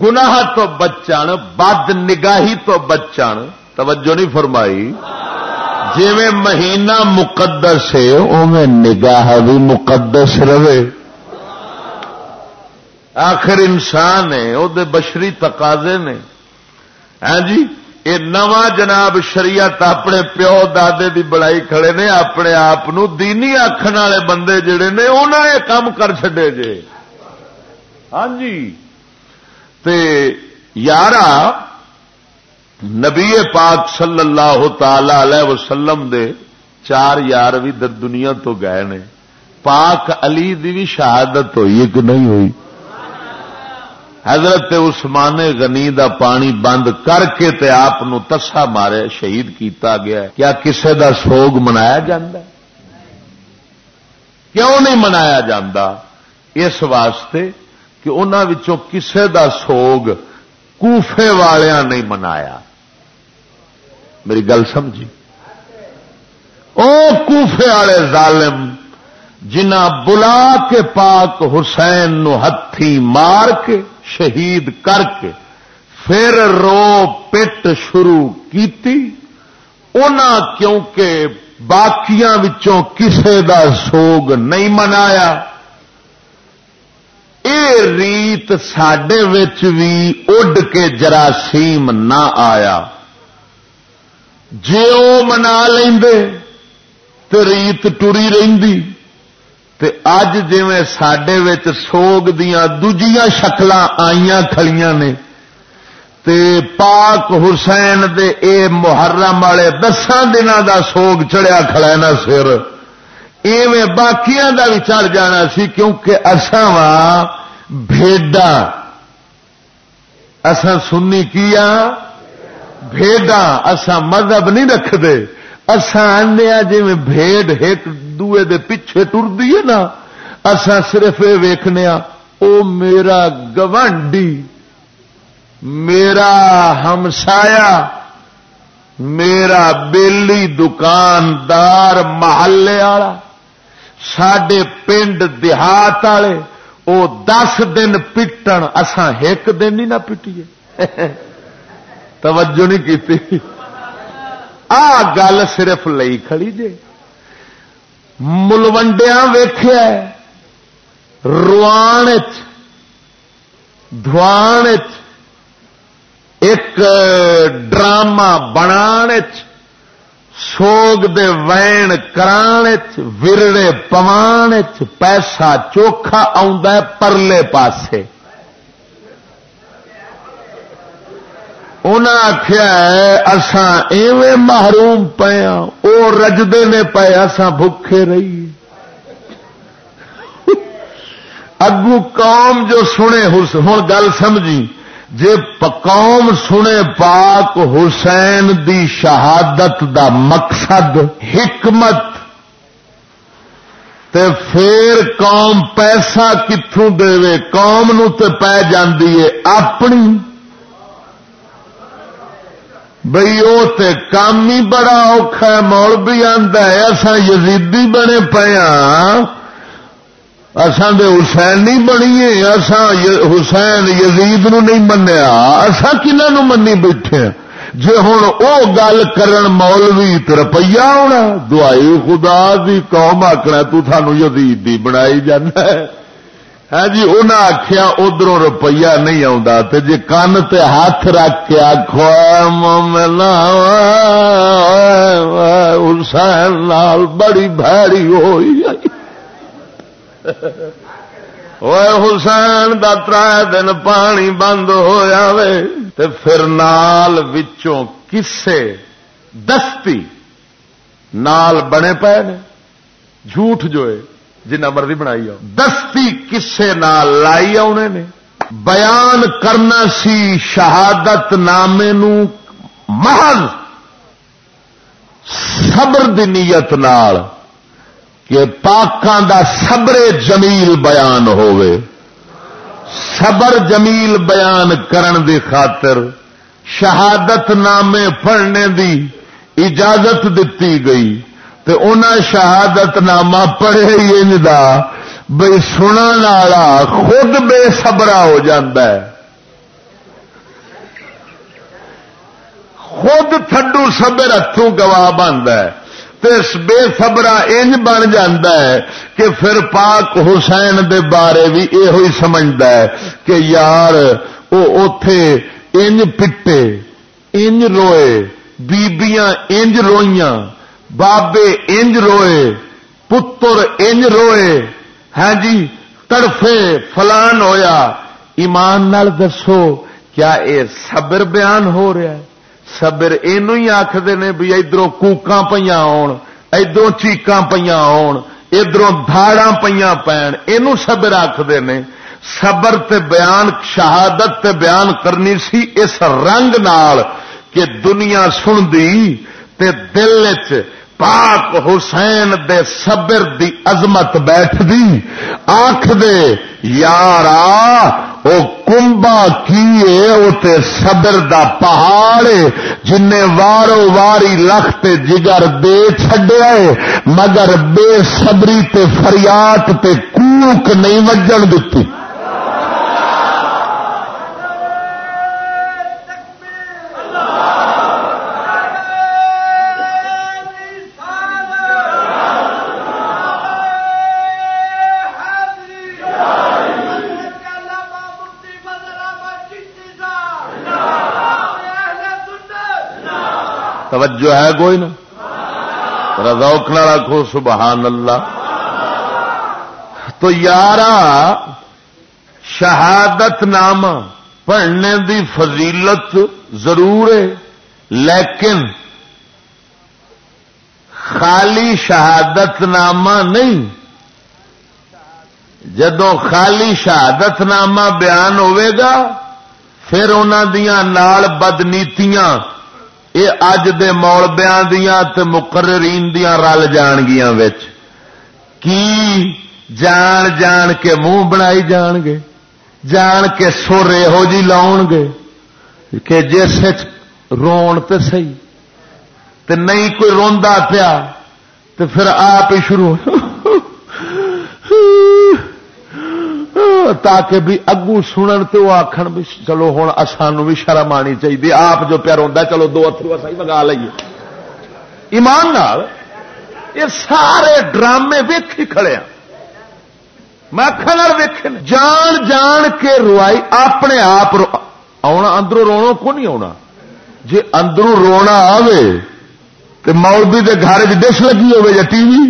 گناہ تو بچن بد نگاہی تو بچن توجہ نہیں فرمائی جی مہینہ مقدس ہے اوے نگاہ بھی مقدس رہے آخر انسان ہے وہ بشری تقاضے نے ہاں جی یہ نواں جناب شریعت اپنے پیو دادے دی بڑائی کھڑے نے، اپنے آپ دینی آخر والے بندے جڑے نے انہوں نے کام کر چڈے جے۔ ہاں جی۔ تے یارہ نبی پاک صلی اللہ تعالی علیہ وسلم دے چار یار بھی دنیا تو گئے نے۔ پاک علی دی بھی شہادت ہوئی کہ نہیں ہوئی۔ حضرت عثمان غنی دا پانی بند کر کے تے آپ تسا مارے، شہید کیتا گیا کیا کسے دا سوگ منایا جاندہ کیوں نہیں منایا جاندہ اس واسطے کہ انہوں کسے دا سوگ کوفے والیاں نہیں منایا۔ میری گل سمجھی؟ او کوفے والے ظالم جنہ بلا کے پاک حسین نو ہتھی مار کے شہید کر کے پھر رو پٹ شروع کیتی۔ کیونکہ باقیاں وچوں کسے دا سوگ نہیں منایا۔ اے ریت سڈے بھی اڈ کے جراثیم نہ آیا۔ جے وہ منا لے تو ریت ٹری رہی تے اج جی سڈے سوگ دیا دجیا شکل آئی کھڑیاں نے، تے پاک حسین دے اے محرم والے دسان دن دا سوگ چڑیا کھڑا ہے نا سر۔ ایویں باقیاں دا بھی چڑھ جانا سی کیونکہ اصا وا بھیڈا۔ اسان سنی کیا بھیڈا اسا مذہب نہیں رکھتے اسان آنے جی بھیڈ ایک دوے دے پیچھے ٹردی ہے نا اسا صرف یہ ویخنے او میرا گوانڈی، میرا ہمسایا میرا بیلی دکاندار محلے والا سڈے پنڈ دیہات والے وہ دس دن پٹن اسان ایک دن ہی نہ پٹیے۔ توجہ نہیں کی آ گل صرف لئی کھڑی جے۔ ملوڈیا ویخیا روان دھوان ایک ڈرامہ بنا سوگ دے وین کران ورڑے پوان پیسہ چوکھا پرلے پاسے انہیں آخیا اسان ایویں محروم پیا ہاں، وہ رجدے نے پے اسان بھوکے رہی۔ اگو قوم جو سنے ہوں گل سمجھی، جے قوم سنے پاک حسین دی شہادت دا مقصد حکمت، تے پھر قوم پیسہ کتوں دے قوم نو تے پی جاندی ہے، اپنی۔ بئی وہ تے کام ہی بڑا اوکھا مول بھی آتا ہے اصا یزیدی بنے پے ہاں۔ اسان دے حسین نہیں بنیے اسان حسین یزید نو نہیں منیا۔ اصا کنہوں منی بیٹھے جی ہوں وہ گل کرن مولوی تو روپیہ ہونا، دعائی خدا دی قوم آکنا تو تھانو یزید دی بنائی جانا ہے۔ ہاں جی انہیں آخیا ادھر روپیہ نہیں آتا جی کن تے ہاتھ رکھ کے آخو حسین نال بڑی بھڑی ہوئی۔ حسین دا تر دن پانی بند ہو جائے تو پھر نال وچوں کسے دستی نال بنے پے نے، جھوٹ جو ہے جنہ مرضی بنائی آؤ۔ دستی کسے نال لائی آنے نے۔ بیان کرنا سی شہادت نامے نو محض صبر دی نیت نال کہ پاکان دا صبر جمیل بیان ہوئے صبر جمیل بیان کرن دی خاطر شہادت نامے پڑھنے دی اجازت دیتی گئی۔ تے انہاں شہادت نامہ پڑھے ہی دا بھئی سنن والا خود بے صبرا ہو جاندہ ہے۔ خود تھڈو صبر ہاتھوں گواہ بنتا ہے۔ بے سبرا انج بن ہے کہ پھر پاک حسین دے بارے بھی یہ سمجھتا ہے کہ یار وہ اتے انج پٹے، انج روئے، بیبیاں انج روئیاں۔ بابے انج روئے پتر انج روئے ہاں جی تڑفے فلان ہویا ایمان نال دسو کیا اے صبر بیان ہو رہا ہے سبر یہ آخر نے بھی ادھر کوکا پہ آن ادھر پہ آن دھاڑا پہ پین یہ سبر آخر نے سبر تے بیان شہادت تے بیان کرنی سی اس رنگ نال کہ دنیا سن دی تے دل چ پاک حسین دے صبر دی عظمت بیٹھ دی آخ دے یارا وہ کمبا کی صبر دا پہاڑ جن وارو واری لخت جگر دے چڈیا مگر بے صبری تے فریات تے کوک نہیں وجن دیتی توجہ ہے کوئی نا؟ روک نہ رکھو سبحان اللہ تو یار شہادت نام پڑھنے دی فضیلت ضرور ہے، لیکن خالی شہادت نامہ نہیں۔ جدو خالی شہادت نامہ بیان ہوئے گا، پھر انہوں نال بدنیتیاں یہ اج دے مولبیا دیا مقررین دیا رل جان گیا کی جان جان کے منہ بنائی جان گے؟ جان کے سر یہو جی لاؤ گے؟ کہ جس رون تو سی تے نہیں کوئی روندا پیا تو پھر آپ ہی شروع تاکہ بھی اگو سنن تو آخر بھی چلو ہوں سانو بھی شرم آنی چاہیے۔ آپ جو پیا روا چلو دو اترو اصا منگا ایمان نال یہ سارے ڈرامے ویک ہی کھڑے ہیں میں ویک جان جان کے روائی اپنے آپ آنا اندروں رونا کو نہیں آنا جی اندروں رونا آوے تو مولوی کے گھر ڈش لگی ہوے یا ٹی وی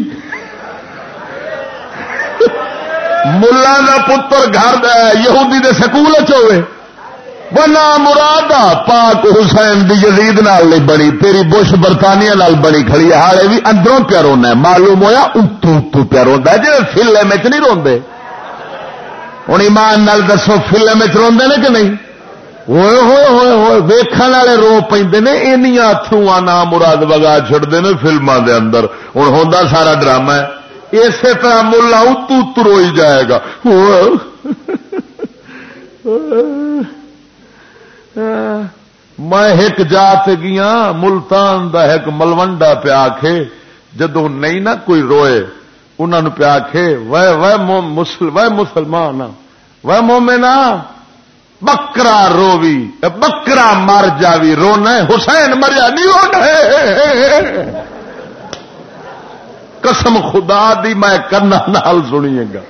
ملا کا پتر گھر یہودی دے سکول ہوے بنا مراد پاک حسین دی یزید نال نہیں بنی، تیری بش برطانیہ نال بنی کھڑی ہالے بھی اندروں پیا رونا معلوم ہوا اتو اتو پیا روا جی فلم نہیں روندے۔ ہوں ایمان نال دسو فلم روندے نے کہ نہیں؟ ہوئے ہوئے ہوئے ہوئے۔ ویکھن والے رو پہ نے اینیا اترو نام مراد وگا چڑتے ہیں فلموں دے اندر۔ ہوں ہوں سارا ڈرامہ ہے۔ اسی طرح ملا اتو اتو روئی جائے گا۔ میں ایک جات گیا، ملتان دا ایک ملوڈا پیا کے جدو نہیں نا کوئی روئے انہوں پیا کے مسلمان وہ مومنا بکرا روی بکرا مر جاوی، رونا حسین مریا، نہیں رونا قسم خدا دی میں کرنا نال سنیے گا۔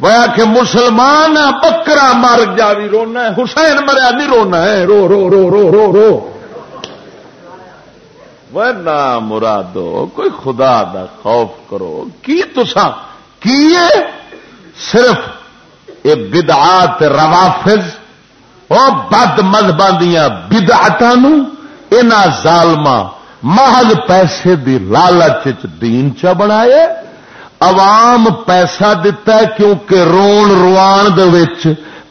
وہ کہ مسلمان بکرا مر جاوی رونا حسین مریا نہیں رونا ہے۔ رو رو رو رو رو رو۔ وہ نہ مرادو، کوئی خدا دا خوف کرو۔ کی تسا کی صرف یہ بدعات روافظ وہ بد مذہب دیا بدعتوں ظالم محض پیسے دی لالچ دین چ بنائے؟ عوام پیسہ دتا ہے کیونکہ رون روان دے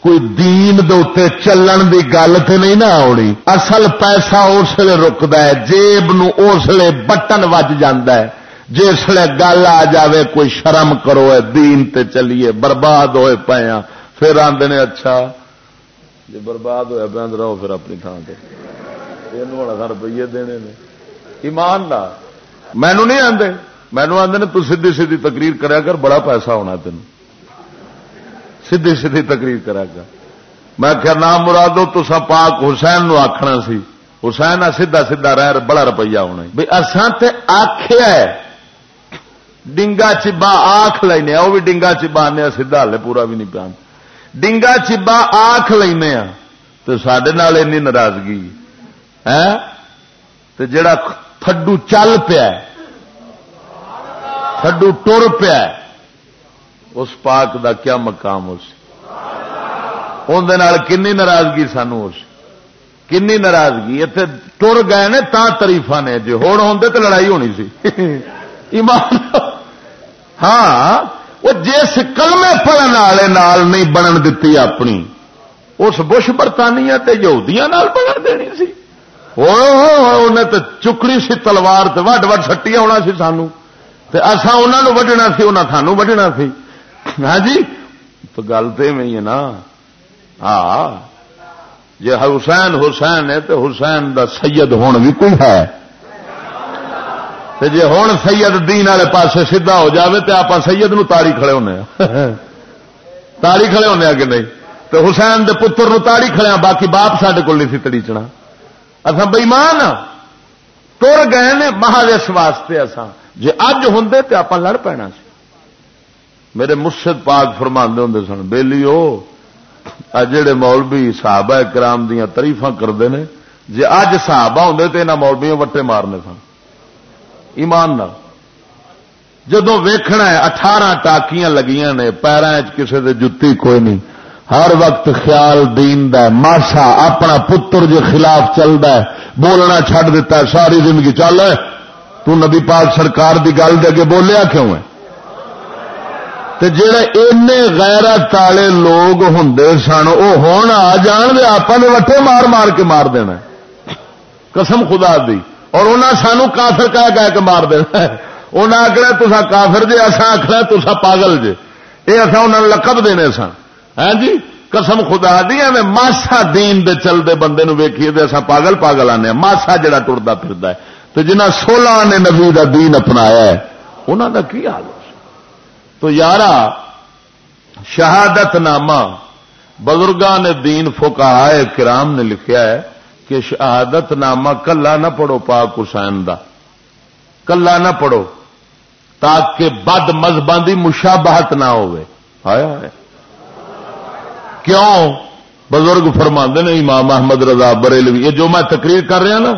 کوئی دین دے چلن دی گل تو نہیں نہ آنی اصل پیسہ اس لیے رکد ہے، جیب نو اس لیے بٹن وج جاندہ ہے۔ جس لیے گل آ جاوے، کوئی شرم کرو ہے دین تے چلیے، برباد ہوئے پے ہاں۔ پھر آدھے نے اچھا جی برباد ہوا پہ رہو پھر اپنی تھان سے یہ روپیے دینے نے۔ ایمان نہ مینو نہیں آتے مینو آدھے تو سیدھی سیدھی تقریر کریا کر، بڑا پیسہ ہونا تین سیدھی سیدھی تقریر کرا کر۔ میں کیا نام مرادو تو سا پاک حسین نو آخنا سی۔ حسین آ سیدا سیدا رہ بڑا روپیہ ہونا بھائی اسان تے آخیا ڈنگا چبا آخ لینا وہ بھی ڈنگا چبا آنے سیدا ہلے پورا بھی نہیں پیا ڈنگا چبا آخ لینا تو سڈے ناراضگی ہے۔ جڑا تھڈو چل پیا تھڈو ٹر پیا اس پاک دا کیا مقام اس اندر کنی ناراضگی سانو اس کنی ناراضگی؟ اتنے ٹر گئے نے تا تریفا نے۔ جی ہوں ہوں تو لڑائی ہونی سی۔ ایمان ہاں وہ جس کلمے پڑھن والے نال نہیں بنن دتی اپنی، اس بش برطانیہ تے یہودیاں نال بنن دینی سی۔ انہیں تو چکڑی سی تلوار تے وڈ وڈ سٹی آنا سی سانو تے اسا انہاں نو وڈنا سی انہاں سانو وڈنا سی ہاں جی تو گل تو ہے نا ہاں جی حسین حسین ہے تو حسین دا سید ہون بھی کوئی ہے جی ہوں سید دین والے پاس سیدا ہو جاوے تو آپ سید نو تاری کھڑے ہونے تاری کھڑے ہونے کہ نہیں تو حسین دے پتر نو تاری کھڑے باقی باپ سڈے کو نہیں سی تڑیچنا اصا بئیمان تر ہاں۔ گئے نے مہاج واسطے اصا جی اج ہوں تو آپ لڑ پینا سی۔ میرے مرشد پاک فرما ہوں سن بہلی وہ جڑے مولوی صحابہ کرام دیا تریفا کرتے ہیں جی اج صحابہ ہوں تو یہاں مولویوں وٹے مارنے سن۔ ایمان نہ جدو ویخنا ہے، اٹھارہ ٹاکیاں لگیاں نے پیروں کسی دے جتی کوئی نہیں۔ ہر وقت خیال دین دا ماسا اپنا پتر جو خلاف چلتا ہے، بولنا چھڈ دیتا ہے، ساری زندگی چل تو نبی پاک سرکار دی گل دے کے بولیا کیوں ہے؟ تے جڑے اینے غیرت والے لوگ ہوں سن وہ ہوں آ جان دے آپ نے وٹے مار مار کے مار دینا قسم خدا دی۔ اور انہیں سانو کافر کہہ کہہ کے مار دینا انہیں آخنا تسا کافر جی اصا آخنا تسا پاگل جے۔ یہ اصا انہوں لقب دینے سن۔ ہاں جی؟ قسم خدا دیا میں ماسا دین دے چلتے بندے نو ویکھیے تو اصا پاگل پاگل آنے ماسا جڑا ٹرتا پھر تو جنہ سولہ نے نبی دا دین اپنایا ہے انہوں دا کی حال تو یارا شہادت نامہ بزرگان دین فکاہ کرام نے لکھیا ہے کہ شہادت نامہ کلا نہ پڑھو پاک حسین دا۔ کلا نہ پڑھو تاکہ بد مذہبان کی مشابہت نہ ہو کیوں؟ بزرگ فرما نے امام احمد رضا بریلوی۔ یہ جو میں تقریر کر رہا نا،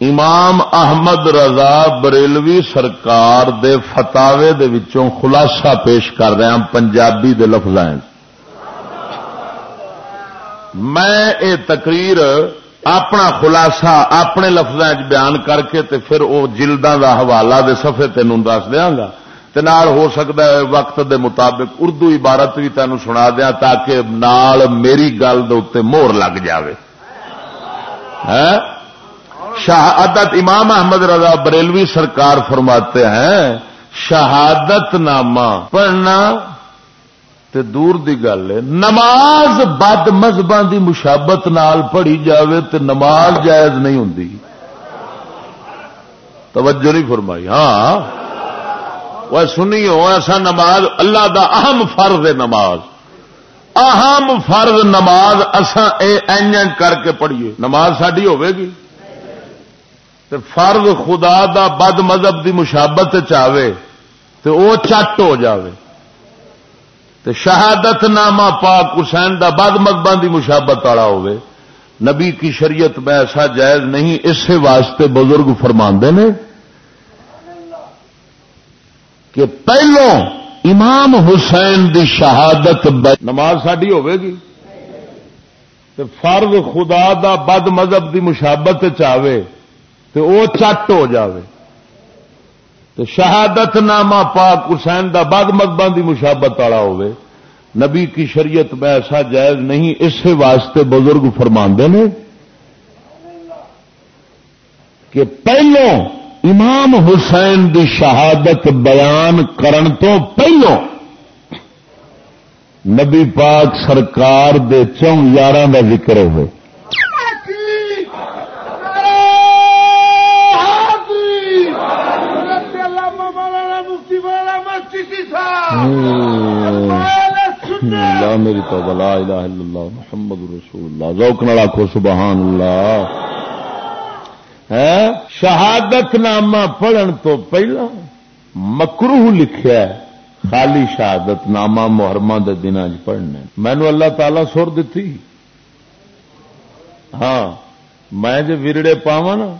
امام احمد رضا بریلوی سرکار دے فتاوے دے وچوں خلاصہ پیش کر رہا پنجابی دے لفظ میں اے تقریر اپنا خلاصہ اپنے لفظ بیان کر کے تے پھر وہ جلداں دا حوالہ دے صفحے تینوں دس دیا گا۔ نال ہو سکتا ہے وقت دے مطابق اردو عبارت بھی تینوں سنا دیا تاکہ نال میری گل دے مور لگ جاوے۔ ہاں؟ شہادت امام احمد رضا بریلوی سرکار فرماتے ہیں، شہادت نامہ پڑھنا تے دور دی گل ہے۔ نماز بد مذہباں دی مشابت نال پڑھی جاوے تے نماز جائز نہیں ہوں توجہ نہیں فرمائی۔ ہاں؟ وہ سنی ہو، ایسا نماز اللہ دا اہم فرض ہے نماز۔ اہم فرض نماز اسا اے این کر کے پڑھیے۔ نماز ساری ہوے گی۔ فرض خدا دا بد مذہب دی مشابت چاہے تو وہ چٹ ہو جاوے۔ تو شہادت نامہ پاک حسین دا بد مذہب دی مشابت والا ہوئے نبی کی شریعت میں ایسا جائز نہیں، اسے واسطے بزرگ فرما نے۔ کہ پہلو امام حسین دی شہادت نماز ساری گی؟ فرض خدا دا بد مذہب دی مشابت چاہے تو وہ چٹ ہو جاوے۔ تو شہادت نامہ پاک حسین دا بد مذہب دی مشابت والا ہوئے نبی کی شریعت میں ایسا جائز نہیں اسی واسطے بزرگ فرما نے کہ پہلوں امام حسین دی شہادت بیان کرن تو پہلو نبی پاک سرکار دے چون یار کا ذکر ہوئے۔ میری تو بلا الہ الا اللہ، محمد رسول اللہ، ذوق نال آخو سبحان اللہ۔ شہادت نامہ پڑھن تو پہلا مکرو لکھیا ہے۔ خالی شہادت نامہ محرمہ دے دن پڑھنے مینو اللہ تعالی سر دیتی ہاں میں جو ورڑے پاوا نا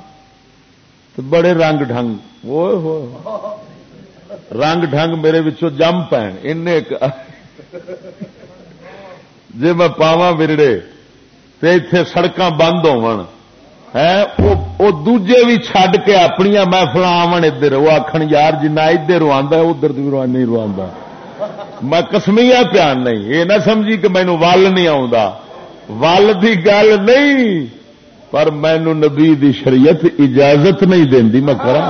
تو بڑے رنگ ڈھنگ۔ وہ ہو رنگ ڈھنگ میرے جم پین جی میں پاوا ورڑے تو اتے سڑک بند ہو دوجے بھی چڈ کے اپنی محفل آن ادھر، وہ آخر یار جنا ادھر روانا ادھر بھی نہیں روا میں کسمیا پیان نہیں، یہ نہ سمجھی کہ مینو ول نہیں ول کی گل نہیں، پر مینو نبی دی شریعت اجازت نہیں دینی، میں کرا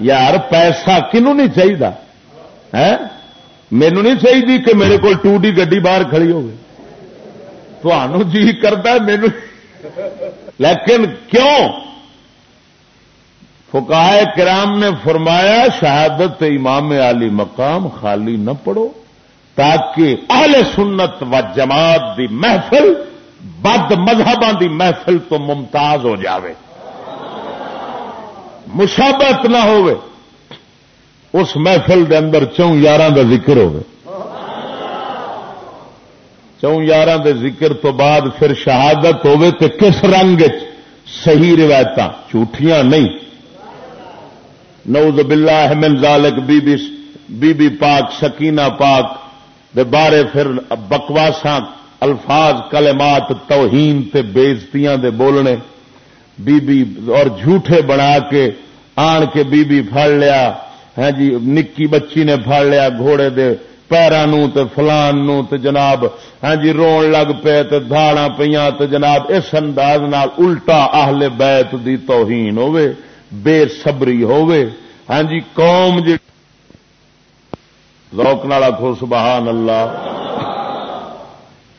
یار، پیسہ کنو نہیں چاہیے مینو نہیں چاہیے کہ میرے کو ٹو ڈی گی باہر کھڑی ہوگی جی کرتا مینو لیکن کیوں؟ فکائے کرام نے فرمایا، شہادت امام علی مقام خالی نہ پڑو تاکہ اہل سنت و جماعت دی محفل بد مذہب دی محفل تو ممتاز ہو جاوے۔ مشابت نہ ہوئے اس محفل دے اندر چون یار کا ذکر ہوئے چون یار دے ذکر تو بعد پھر شہادت ہوے تو کس رنگ صحیح روایت جھوٹیاں نہیں۔ نوز باللہ من ذالک بی بی بی بی پاک، سکینہ پاک، دے بارے پھر بکواساں الفاظ، کلمات، توہین تے بےزتیاں دے بولنے۔ بی بی اور جھوٹے بنا کے آن کے بی بی پھڑ لیا ہے جی نکی بچی نے پھڑ لیا، گھوڑے دے پیران فلان نو تے جناب ہاں جی رو لگ پے دھاڑا پہ جناب اس انداز نال الٹا اہل بیت دی توہین ہوے بے صبری ہوے ہاں جی قوم جی روک نالا کھو سبحان اللہ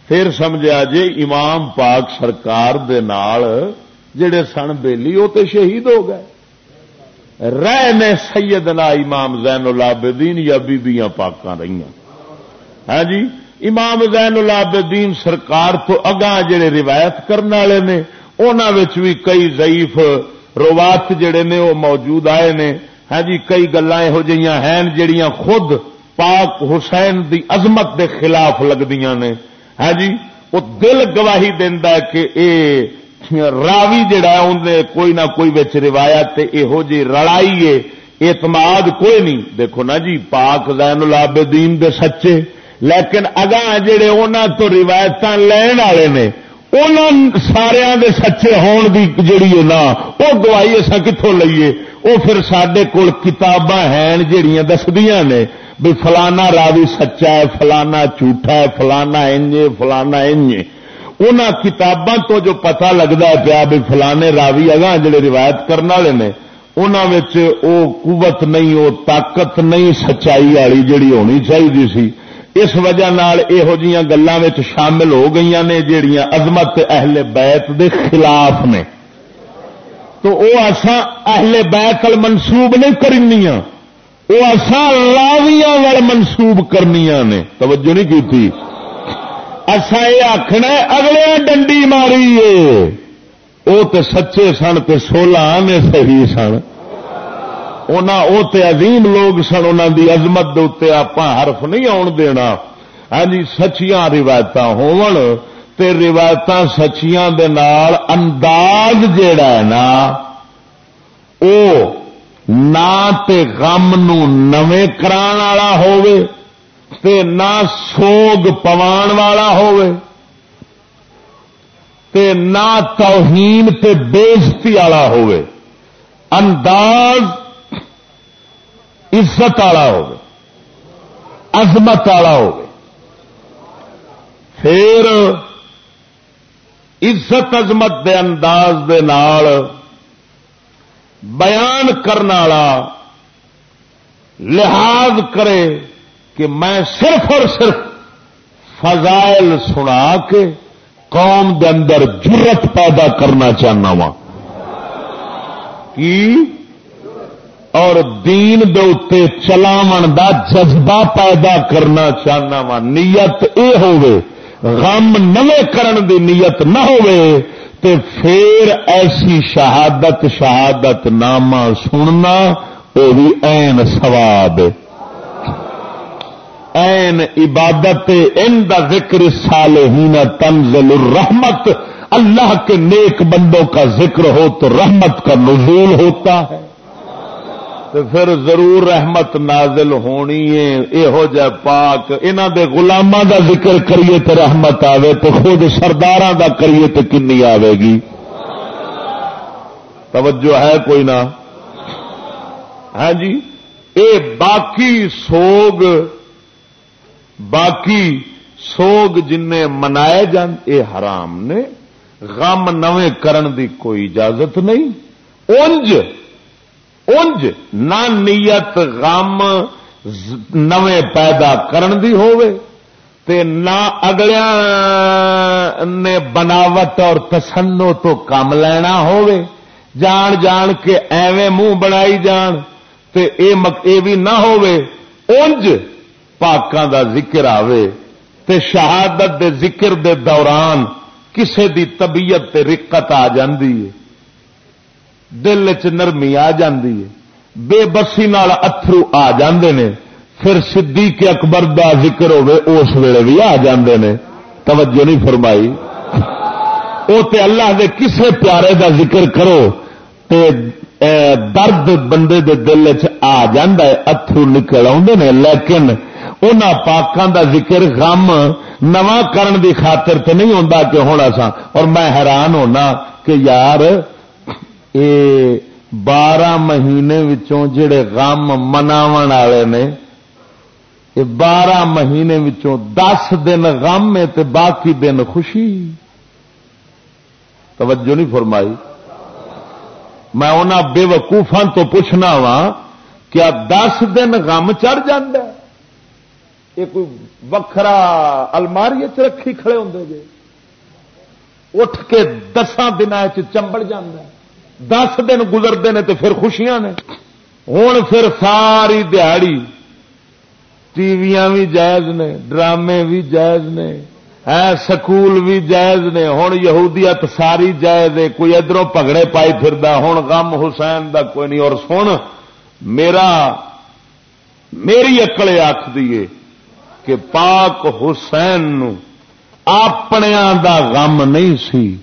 پھر سمجھا جی امام پاک سرکار دے نال جڑے سن بیلی وہ تو شہید ہو گئے رہ نے سیدنا امام زین العابدین یا بیبیاں پاکاں رہی ہاں جی؟ امام زین العابدین سرکار تو اگاں جڑے روایت کرنے والے نے انہوں بھی کئی ضعیف روات جڑے نے، وہ موجود آئے نے۔ ہاں جی کئی گلا یہو جہاں ہیں جڑیاں خود پاک حسین دی عظمت دے خلاف لگدیاں نے۔ ہاں جی وہ دل گواہی دینا کہ اے راوی جڑا ہے کوئی نہ کوئی بچ روایت یہو جی رڑائی ہے۔ اعتماد کوئی نہیں۔ دیکھو نا جی پاک زین العابدین دے سچے۔ لیکن اگاں جڑے انہوں تو روایت لین والے نے سارا دے سچے ہون دی جڑی نا، وہ گواہی اصا کتوں لئیے؟ وہ پھر سڈے کول کتاباں ہیں جہیا دسدیاں نے، بھی فلانا راوی سچا ہے، فلانا جھوٹا ہے، فلانا انج فلانا انج ان کتاباں تو جو پتا لگتا پیا بھی فلانے راوی اگاں جڑے روایت کرنے والے نے انہوں او قوت نہیں، وہ طاقت نہیں سچائی والی جڑی ہونی چاہیے سی۔ اس وجہ یہو جی گلوں شامل ہو گئی نے جہیا عظمت اہل بیت دے خلاف نے۔ تو وہ اصا اہل بیت منسوب نہیں کرنی وہ اصا لاویاں وال منسوب کرنی نے۔ توجہ نہیں کی اصا یہ آخنا اگلے ڈنڈی ماری وہ تو سچے سن تو سولہ نے صحیح سن۔ عظیم لوگ سن ان کی عزمت دے آپ حرف نہیں آن دینا۔ ہاں جی سچیاں روایت ہون، تے روایت سچیاں دے نال انداز جیڑا ہے نا، او نہ تے غم نو نویں کران والا ہووے، تے نہ سوگ پوان والا ہووے، تے نہ توہین تے بےزتی والا ہووے۔ انداز عزت والا ہوگا، عظمت والا پھر عزت عظمت دے انداز دے نال بیان کرنے والا لحاظ کرے کہ میں صرف اور صرف فضائل سنا کے قوم دے اندر جرت پیدا کرنا چاہنا وا کی؟ اور دین دے اتے چلاو دا جذبہ پیدا کرنا چاہنا وا۔ نیت اے ہوئے غم نوے کرن دی نیت نہ ہوئے تے پھر ایسی شہادت شہادت نامہ سننا وہ بھی این سواب این عبادت ان دا ذکر صالحین تنزل الرحمت۔ اللہ کے نیک بندوں کا ذکر ہو تو رحمت کا نزول ہوتا ہے۔ تو پھر ضرور رحمت نازل ہونی ہے۔ یہو جہ پاک انہوں دے گلاموں دا ذکر کریے تو رحمت آوے تو خود سردار دا کریے تو کنی آوے گی۔ توجہ ہے کوئی نہ؟ ہاں جی؟ اے باقی سوگ باقی سوگ جن منائے جان، اے حرام نے۔ غم نویں کرن دی کوئی اجازت نہیں۔ انج انج نہ نیت غم نویں پیدا کرن دی ہووے تے نہ اگلیاں نے بناوٹ اور تسنو تو کم لینا ہووے۔ جان جان کے ایویں منہ بنائی جان تے اے مک، اے بھی نہ ہووے۔ انج پاکاں دا ذکر آوے تے شہادت دے ذکر دے دوران کسے دی طبیعت تے رقت آ جاندی ہے۔ دل چ نرمی آ جاندی ہے۔ بے بسی نال اترو آ جاندے نے۔ پھر صدیق اکبر دا ذکر ہوے اس ویلے بھی آ جاندے نے۔ توجہ نہیں فرمائی۔ او تے اللہ دے کسے پیارے دا ذکر کرو تے درد بندے دے دل چ آ جاندا ہے اترو نکل آندے نے۔ لیکن انہاں پاکاں دا ذکر غم نواں کرن دی خاطر تے نہیں ہوندا کہ ہن اساں۔ اور میں حیران ہونا کہ یار اے بارہ مہینے وچوں جڑے غم مناو والے نے یہ بارہ مہینے وچوں دس دن غم ہے تے باقی دن خوشی۔ توجہ نہیں فرمائی۔ میں انہوں بے وقوفا تو پوچھنا وا، کیا دس دن غم چڑھ یہ کوئی وکھرا الماری رکھی کھڑے ہوں گے اٹھ کے دساں دن چمبڑ جانا دس دن گزرتے ہیں تو پھر خوشیاں نے۔ ہوں پھر ساری دیہڑی ٹی وی بھی جائز نے، ڈرامے بھی جائز نے۔ ہے، سکول بھی جائز نے۔ ہوں یہودیت ساری جائز ہے۔ کوئی ادھر پگڑے پائی پھر ہوں غم حسین دا کوئی نہیں۔ اور سن، میرا، میری اکل آخ دیے کہ پاک حسین نو اپنے دا غم نہیں سی۔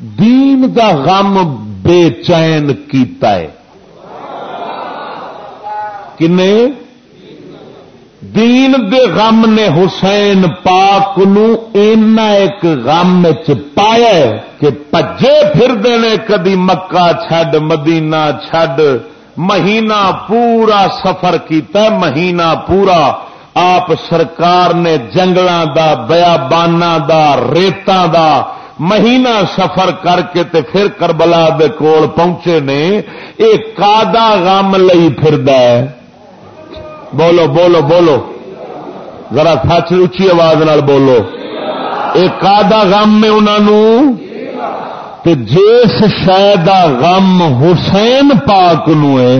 دین دا غم بے چین کیتا ہے۔ کنے؟ دین دے غم نے حسین پاک نو اینا ایک غم چ پایا کہ پجے پھر دینے کدی مکہ چھڈ، مدینہ چھڈ۔ مہینہ پورا سفر کیتا ہے، مہینہ پورا۔ آپ سرکار نے جنگلاں دا بیابانا دا، ریتاں دا مہینہ سفر کر کے تے پھر کربلا دے کول پہنچے نے ایک کادا غم لئی پھردا ہے۔ بولو بولو بولو۔ ذرا سچ اچھی آواز نال بولو۔ ایک کادا غم میں انہوں تے جس شہ غم حسین پاک نو ہے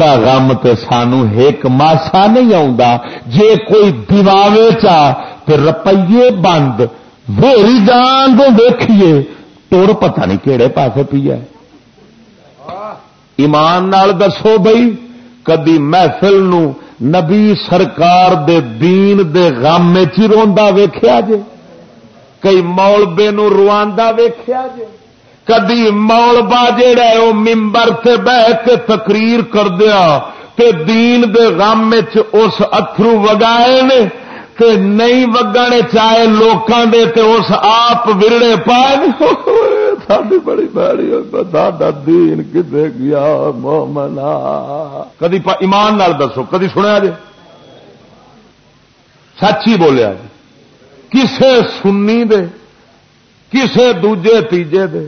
دا غم تے سانو ایک ماسا نہیں آ جے کوئی دیواوے چا تے رپیے بند ویری جان تو ویکھیے تور پتہ نہیں کہڑے پاسے پیا ایمان نال دسو بھائی کدی محفل نو نبی سرکار دے دین دے غم چ روندا ویکھیا جے؟ کئی مولبے نو رواندا ویکھیا جے؟ کدی مولبا جہا وہ ممبر سے بہ کے تقریر کر دیا کہ دین دے غم اس اترو وگائے نے۔ کہ نہیں وگنے چاہے لوکاں دے تے اس آپ ورڑے پائے۔ ساری بڑی بڑی دین کدے گیا مومنا کدی ایمان نال دسو، کدی سنیا جی؟ سچ ہی بولیا جی۔ کسے سنی دے، کسے دوجے تیجے دے۔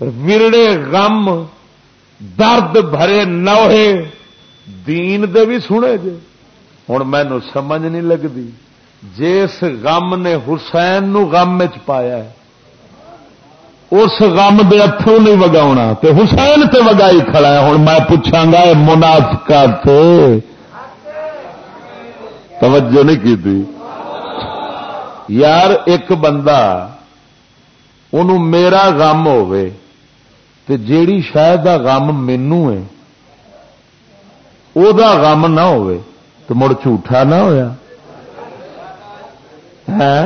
ورڑے غم، درد بھرے نوہے۔ دین دے بھی سنے جے ہوں مینو سمجھ نہیں لگتی۔ جس غم نے حسین نو غم چ پایا ہے، اس غم دے اتوں نہیں وگا تے حسین تے وگائی کھڑا ہے۔ ہوں میں پوچھا گا منافقہ تو توجہ نہیں کی تھی۔ یار، ایک بندہ انہوں میرا غم ہوئے تے جیڑی شاید دا غم مینو ہے، او دا غم نہ ہوئے تو مڑ جھوٹا نہ ہویا ہے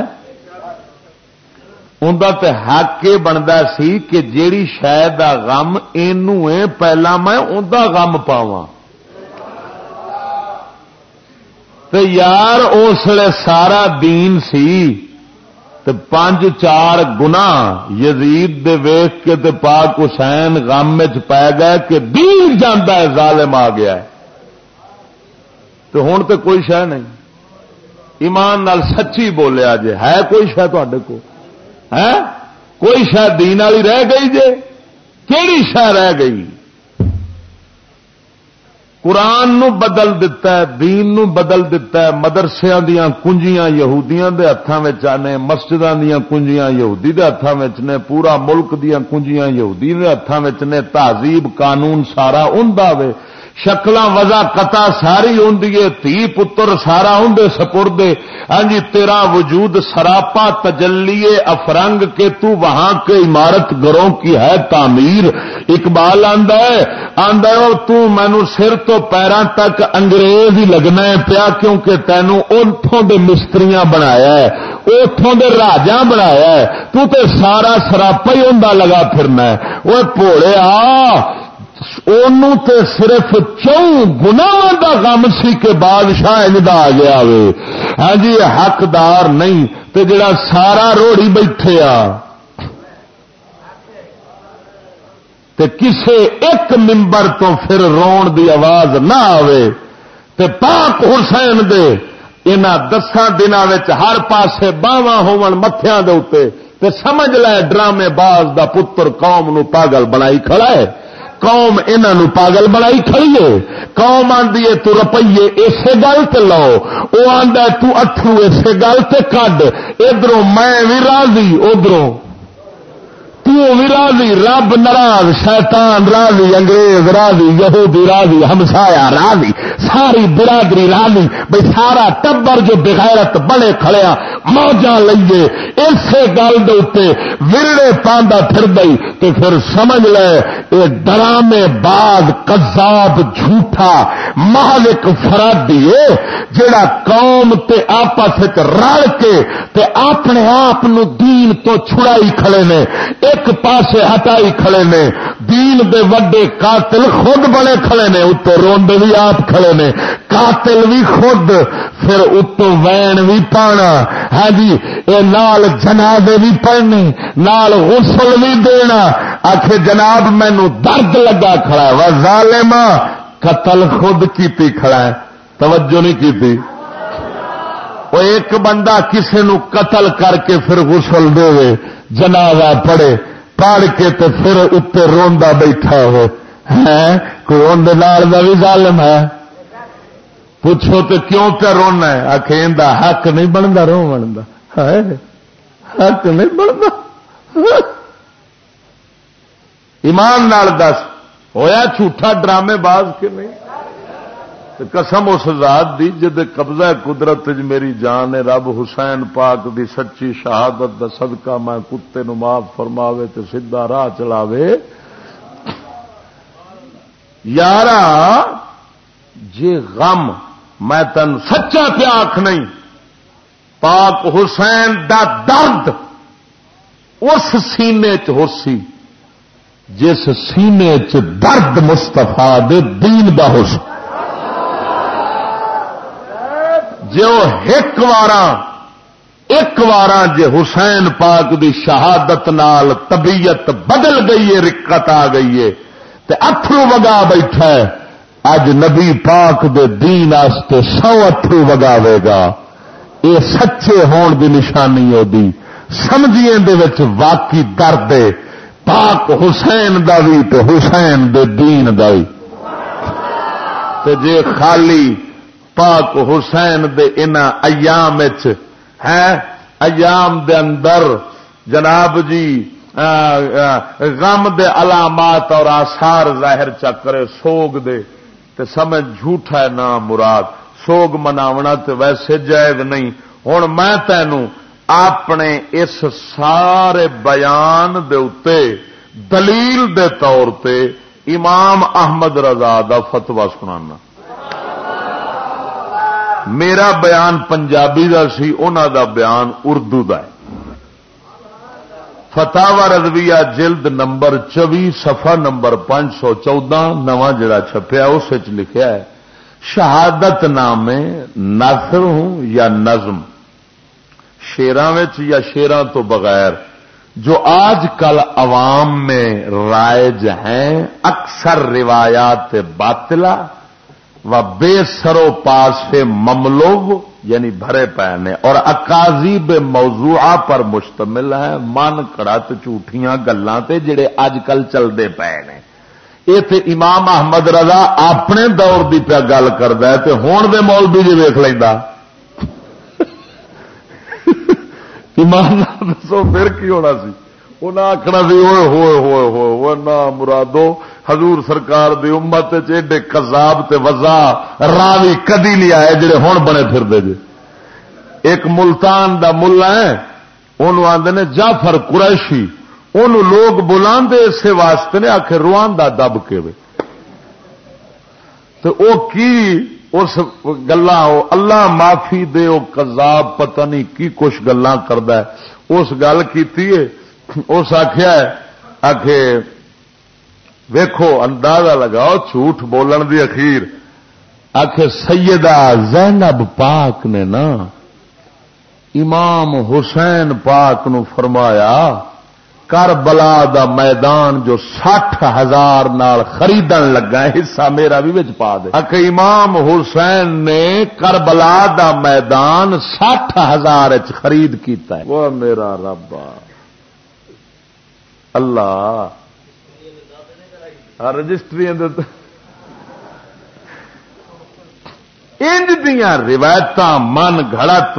تے حق یہ بنتا سی کہ جیڑی شاید دا غم اینو ہے پہلا میں اندا غم پاواں تے یار اس لیے سارا دین سی پانچ چار گنا یزید دے ویخ کے تے پاک حسین غم پی گئے کہ دیر جانا ہے ظالم آ گیا ہے تو ہوں تو کوئی شہ نہیں۔ ایمان نال سچی بولیا جے، ہے کوئی شہ تے کو ہے کوئی شہ دین والی رہ گئی جے؟ کہڑی شہ رہ گئی؟ قرآن نو بدل دتا ہے، دین نو بدل دتا ہے مدرسیا دیا کنجیاں یہودیاں دے ہاتھوں آنے مسجدوں دیا کنجیاں یہودی دے ہاتھوں نے، پورا ملک دیا کنجیاں یہودی دے ہاتھوں نے، تہذیب قانون سارا ان وے۔ شکل وزا کتا ساری ہوں تھی پتر سارا ہوں سپرد ہاں جی تیرا وجود سراپا تجلیے، افرنگ کے تو وہاں کے عمارت گھروں کی ہے تعمیر۔ اقبال آندا ہے آندا ہے تو مینو سر تو پیروں تک انگریز ہی لگنا ہے پیا، کیونکہ تینوں اتوں دے مستریاں بنایا ہے اتوں دے راجا بنایا ہے۔ تو تے سارا سراپا ہی ہوں لگا پھرنا ہے۔ وہ پوڑے آ تے صرف چون گنا کا غم سی کہ بادشاہ انجدا آ گیا وے ہاں جی حقدار نہیں، تے جڑا سارا روڑی بیٹھے آ۔ تے کسے ایک ممبر تو پھر رون دی آواز نہ آوے۔ تے پاک حسین دے ان دساں دن ہر پاسے باواں ہون متھیاں دے تے سمجھ لے ڈرامے باز دا پتر قوم نو پاگل بنائی کھڑا ہے۔ قوم انہوں پاگل بنائی کھڑیے قوم آدھی ہے، تو روپیے اسے گل تے لو وہ آدھا تٹھو اٹھو اسے گل تے کڈ۔ ادھر میں بھی راضی، ادھروں بھی راضی، رب ناراض، شیطان راضی، انگریز راضی، یہودی راضی ہمسایا راضی، ساری برادری راضی بھائی سارا ٹبر جو بغیرت بڑے کھڑیا موجہ لئیے، اسے گل دے ورڑے پاندا پھر دئی، تو پھر سمجھ لے یہ ڈرامے باز کزاب جھوٹا محل ایک فرادی ہے جڑا قوم تے آپس رل کے تے اپنے آپ دین تو چھڑائی کھڑے نے، ایک ایک پاسے ہٹائی کھڑے نے، دین دے وڈے قاتل خود بنے کھڑے نے، اتو روندے بھی آپ کھڑے نے، قاتل بھی خود، پھر اتو وین بھی پانا۔ ہاں جی اے نال جنازے بھی پڑھنے، نال غسل بھی دینا۔ آخر جناب مینو درد لگا کھڑا ہے۔ ظالما قتل خود کیتی کھڑا ہے۔ توجہ نہیں کیتی۔ وہ ایک بندہ کسی نو قتل کر کے پھر غسل دے جنازہ پڑے پڑھ کے تو پھر اتنے روندا بیٹھا ہو کوئی اندر بھی ظالم ہے؟ پوچھو تو کیوں پہ رونا ہے؟ آخر حق نہیں بنتا رو بنتا حق نہیں بنتا ایمان نال دس، ہویا جھوٹا ڈرامے باز کے نہیں؟ قسم اس ذات دی جد قبضہ قدرت میری جان ہے، رب حسین پاک دی سچی شہادت دا صدقہ میں کتے نو معاف فرماوے تے سیدھا راہ چلاوے۔ یار جے غم میں تن سچا پیاکھ نہیں، پاک حسین دا درد اس سینے چی جس سینے چ درد مستفا دے دین دا حسن جو ایک وار ایک وار جے حسین پاک دی شہادت نال طبیعت بدل گئی ہے رکت آ گئی ہے، تے اترو وگا بیٹھا ہے۔ اج نبی پاک دے دین آستے سو اترو وگاوے گا۔ یہ سچے ہون دی نشانی ہوگی سمجھیے دے وچ واقعی درد پاک حسین دا بھی تے حسین دے دین دا بھی تے جے خالی پاک حسین دے ان ایام ہے ایام دے اندر، جناب جی غم دے علامات اور آثار ظاہر چکرے سوگ دے، تے سمجھ جھوٹا ہے نا مراد۔ سوگ مناونا تے ویسے جائز نہیں۔ ہوں میں تینوں اپنے اس سارے بیان دے اتے، دلیل دے طور تے امام احمد رضا دا فتوا سنانا۔ میرا بیان پنجابی دا سی انہوں دا بیان اردو دا ہے۔ فتح رضویہ جلد نمبر چوی سفا نمبر پانچ سو چودہ، نواں جڑا چھپیا اس لکھیا ہے، شہادت نام نثر ہوں یا نظم؟ شیران یا شیران تو بغیر، جو آج کل عوام میں رائج ہیں، اکثر روایات باطلہ و بے سرو پاس سے یعنی بھرے پے اور اکازیب موضوع پر مشتمل ہے من کڑت جھوٹیاں گلان تے جڑے اج کل چلتے پے نے یہ امام احمد رضا اپنے دور کی پیا گل کرتا ہے، تے ہون دے مولوی جی ویخ لینا ایمان دسو پھر کی ہونا سی؟ انہیں آخنا سی ہوئے ہوئے ہوئے ہوئے، نہ مرادو حضور سرکار دی امت ایڈے کزاب تے وزا راوی کدی نہیں آئے جڑے ہوں بنے پھر دے جے۔ ایک ملتان دا ملا ہے انہوں آدھے نے جعفر قریشی ان لوگ بلا اسے واسطے نے آخر رواندا دب کے وے۔ تو او کی اس گلا اللہ معافی دے او کزاب پتہ نہیں کی کچھ گلا کرد اس گل کی اس آخیا آخ ویکھو، اندازہ لگاؤ، جھوٹ بولن دی اخیر۔ آخ سیدہ زینب پاک نے نا امام حسین پاک نو فرمایا کر بلا دا میدان جو سٹھ ہزار نال خریدن لگا حصہ میرا بھی بچ پا دے۔ اک امام حسین نے کر بلا دا میدان سٹھ ہزار خرید کیتا ہے۔ وہ میرا رب اللہ رجسٹری انج دیا روایت من گھڑت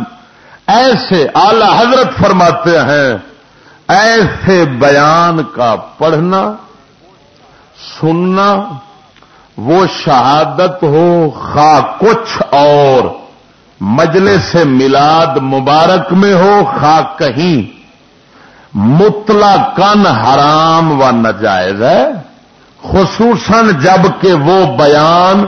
ایسے آلہ حضرت فرماتے ہیں ایسے بیان کا پڑھنا سننا وہ شہادت ہو خا کچھ اور مجلس سے میلاد مبارک میں ہو خا کہیں متلا کن حرام و نجائز ہے خصوصاً جبکہ وہ بیان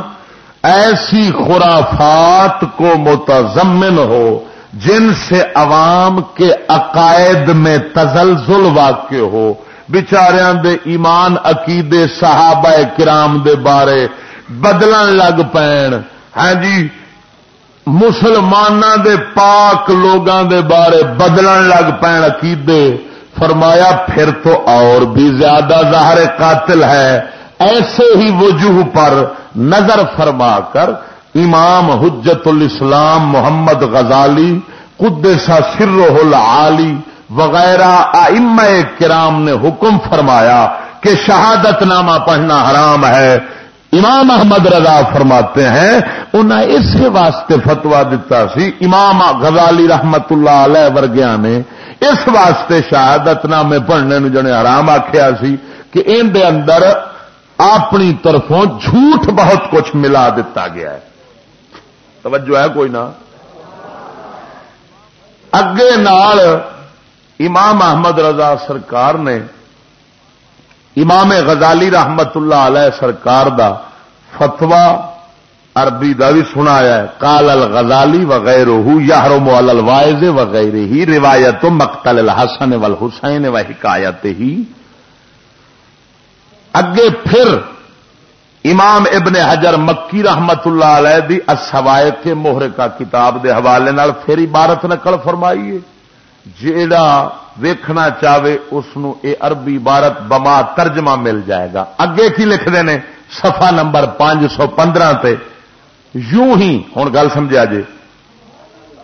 ایسی خرافات کو متضمن ہو جن سے عوام کے عقائد میں تزلزل واقع ہو۔ بچاریاں دے ایمان، عقیدے، صحابہ کرام دے بارے بدلن لگ پین۔ ہاں جی مسلمان دے پاک لوگاں دے بارے بدلن لگ پین عقیدے۔ فرمایا، پھر تو اور بھی زیادہ ظاہر قاتل ہے۔ ایسے ہی وجوہ پر نظر فرما کر امام حجت الاسلام محمد غزالی قدسا سر العالی وغیرہ ام کرام نے حکم فرمایا کہ شہادت نامہ پڑھنا حرام ہے۔ امام احمد رضا فرماتے ہیں، انہیں اس واسطے فتوا دتا سی، امام غزالی رحمت اللہ علیہ ورگیا نے اس واسطے شہادت نامے پڑھنے جنے حرام آخیا سی کہ ان دے اندر اپنی طرفوں جھوٹ بہت کچھ ملا دیتا گیا ہے۔ توجہ ہے کوئی نہ؟ اگے نال امام احمد رضا سرکار نے امام غزالی رحمت اللہ علیہ سرکار دا فتوا عربی دا بھی سنایا ہے۔ کال الغزالی وغیرہ یارو مول الواز وغیرہ ہی روایت مقتل الحسن و حسین و حکایت ہی اگے پھر امام ابن حجر مکی رحمت اللہ علیہ دی اسوائے کے موہر کا کتاب دے حوالے نال پھر عبارت نقل فرمائیے۔ جیڑا ویکھنا چاہے اس عربی عبارت بما ترجمہ مل جائے گا۔ اگے کی لکھتے ہیں سفا نمبر پانچ سو پندرہ تے۔ یوں ہی، ہوں گل سمجھا جی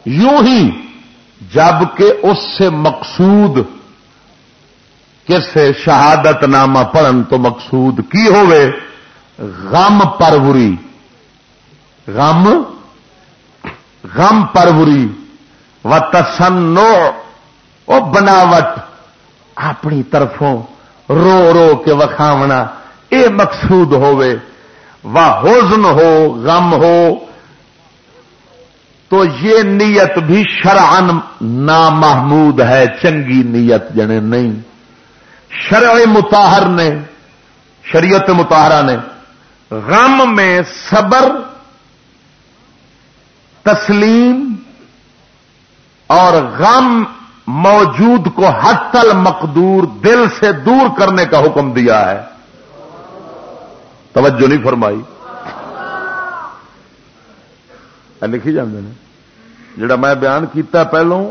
یوں ہی جبکہ اس سے مقصود کس شہادت نامہ پڑھن تو مقصود کی ہوئے؟ غم پروری۔ غم؟ غم پروری۔ و تسنو او بناوٹ۔ اپنی طرفوں رو رو کے وکھاونا۔ اے مقصود ہوئے۔ و حزن ہو، غم ہو، تو یہ نیت بھی شرعن نامحمود ہے، چنگی نیت جنے نہیں۔ شرع متاہر نے، شریعت متحرہ نے غم میں صبر، تسلیم اور غم موجود کو حتل مقدور دل سے دور کرنے کا حکم دیا ہے۔ توجہ نہیں فرمائی۔ لکھی جانے جڑا میں بیان کیتا پہلوں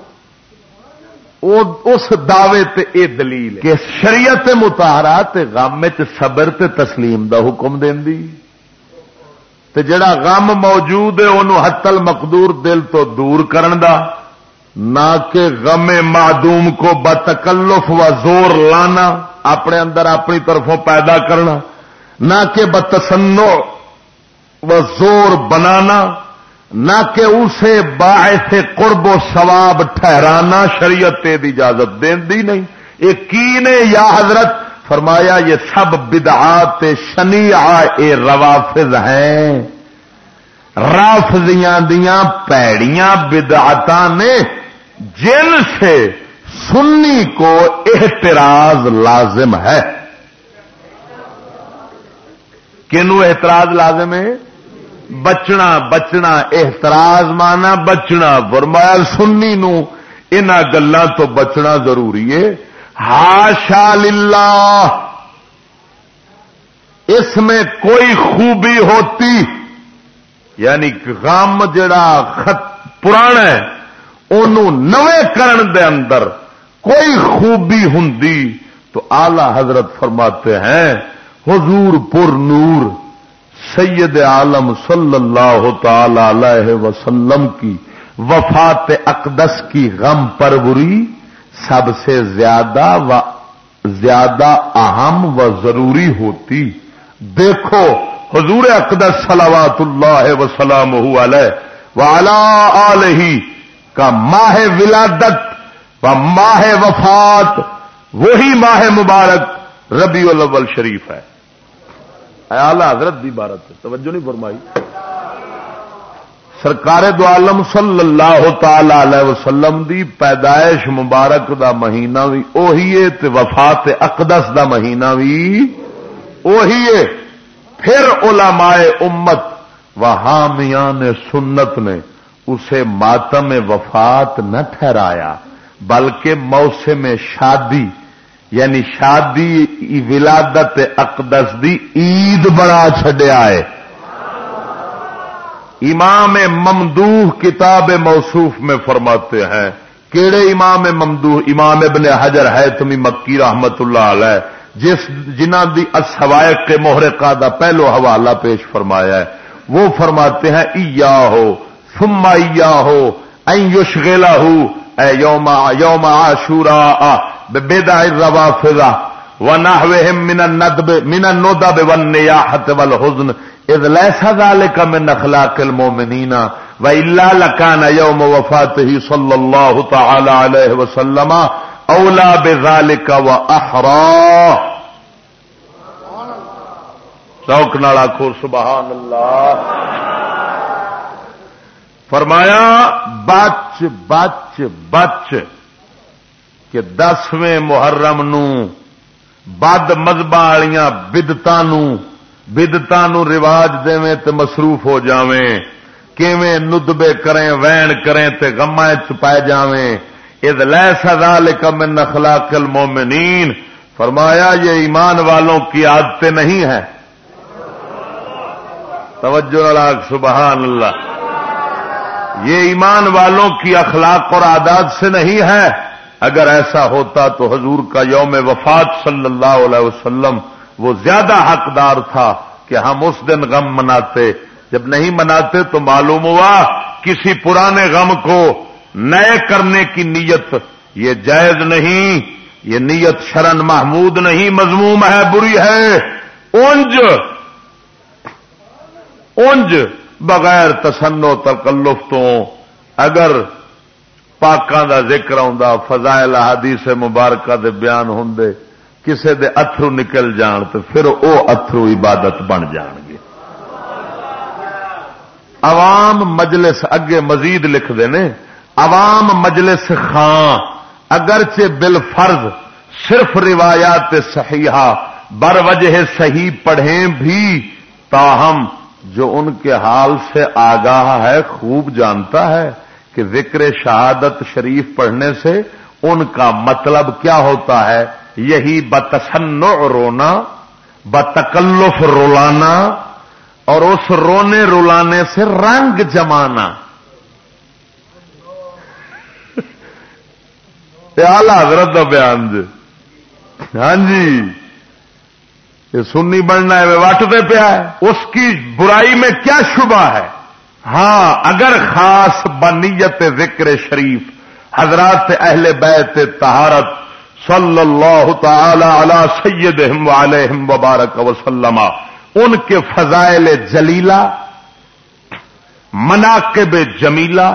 اس دعوے تے اے دلیل کہ شریعت متارا غم صبر تے تسلیم دا حکم دی تے جڑا غم موجود ہے انہوں حتل مقدور دل تو دور کرن دا۔ نہ کہ غم معدوم کو بتکلف و زور لانا، اپنے اندر اپنی طرفوں پیدا کرنا۔ نہ کہ بتسنو و زور بنانا، نہ کہ اسے باعث قرب و ثواب ٹھہرانا شریعت اجازت دین دی نہیں۔ یہ کی نے یا حضرت؟ فرمایا، یہ سب بدعات شنی اے روافظ ہیں۔ رافضیاں دیاں پیڑیاں بدعات نے جن سے سنی کو احتراز لازم ہے۔ کنو احتراز لازم ہے؟ بچنا بچنا، احتراز مانا بچنا۔ فرمایا، سنی نو ان گلوں تو بچنا ضروری ہے۔ ہاشا للہ۔ اس میں کوئی خوبی ہوتی یعنی غم جڑا خط پرانا ہے نوے کرن دے اندر کوئی خوبی ہوں تو آلہ حضرت فرماتے ہیں حضور پر نور سید عالم صلی اللہ تعالی علیہ وسلم کی وفات اقدس کی غم پروری سب سے زیادہ و زیادہ اہم و ضروری ہوتی۔ دیکھو، حضور اقدس صلوات اللہ وسلم علیہ کا ماہ ولادت و ماہ وفات، وہی ماہ مبارک ربیع الاول شریف ہے۔ حضرت دی عبارت توجہ نہیں فرمائی۔ سرکار دو عالم صلی اللہ تعالی علیہ وسلم دی پیدائش مبارک دا مہینہ بھی اوہی ہے تے وفات اقدس دا مہینہ بھی اوہی ہے۔ پھر علماء امت و حامیان سنت نے اسے ماتم وفات نہ ٹھہرایا، بلکہ موسم شادی یعنی شادی ولادت اقدس دی عید بڑا چڈیا ہے۔ امام ممدوح کتاب موصوف میں فرماتے ہیں۔ کیڑے امام ممدوح، امام ابن حجر ہے تمہیں مکی رحمت اللہ علیہ، جس جنہ دی اسوائق کے محرقہ دا پہلو حوالہ پیش فرمایا ہے، وہ فرماتے ہیں ایا ہو سما ایا ہو ایشغلا ہو اے یوم یوم عاشورا بدا الروافض ونحوهم من الندب من الندب والنياحه والحزن. اذ ليس ذلك من اخلاق المؤمنين والا لكان يوم وفاته صلى الله تعالى عليه وسلم اولى بذلك واحرى شوق نال آخو سبحان اللہ. فرمایا، بچ بچ بچ. کہ دسویں محرم نو، بد مذہب والیا بدتان بدتان رواج دے تو مصروف ہو جاویں، کیویں ندبے کریں، وین کریں تے گما چپائے جاویں۔ اد لے سزا لکم اخلاق المومنین فرمایا، یہ ایمان والوں کی عادتیں نہیں ہے توجہ اللہ سبحان اللہ۔ یہ ایمان والوں کی اخلاق اور عادات سے نہیں ہے۔ اگر ایسا ہوتا تو حضور کا یوم وفات صلی اللہ علیہ وسلم وہ زیادہ حقدار تھا کہ ہم اس دن غم مناتے۔ جب نہیں مناتے تو معلوم ہوا کسی پرانے غم کو نئے کرنے کی نیت، یہ جائز نہیں، یہ نیت شرن محمود نہیں مضموم ہے، بری ہے۔ اونج اونج بغیر تسنو تکلف تو اگر پاکاں دا ذکر آ فضائل حدیث مبارکہ دے بیان ہوں کسے دے اترو نکل جان تو پھر او اترو عبادت بن جان گے۔ عوام مجلس اگے مزید لکھ دے نے، عوام مجلس خان اگرچہ بل فرض صرف روایات صحیحہ بر وجہ صحیح پڑھیں بھی، تاہم جو ان کے حال سے آگاہ ہے، خوب جانتا ہے۔ کہ ذکر شہادت شریف پڑھنے سے ان کا مطلب کیا ہوتا ہے؟ یہی بتسن رونا، بتکلف رولانا اور اس رونے رولانے سے رنگ جمانا۔ حضرت کا بیان جی۔ ہاں جی یہ سنی بننا ہے وٹتے پیا ہے۔ اس کی برائی میں کیا شبہ ہے؟ ہاں اگر خاص بنیت ذکر شریف حضرات اہل بیت تہارت صلی اللہ تعالی علی سید علیہم وبارک وسلم، ان کے فضائل جلیلہ، مناقب جمیلہ،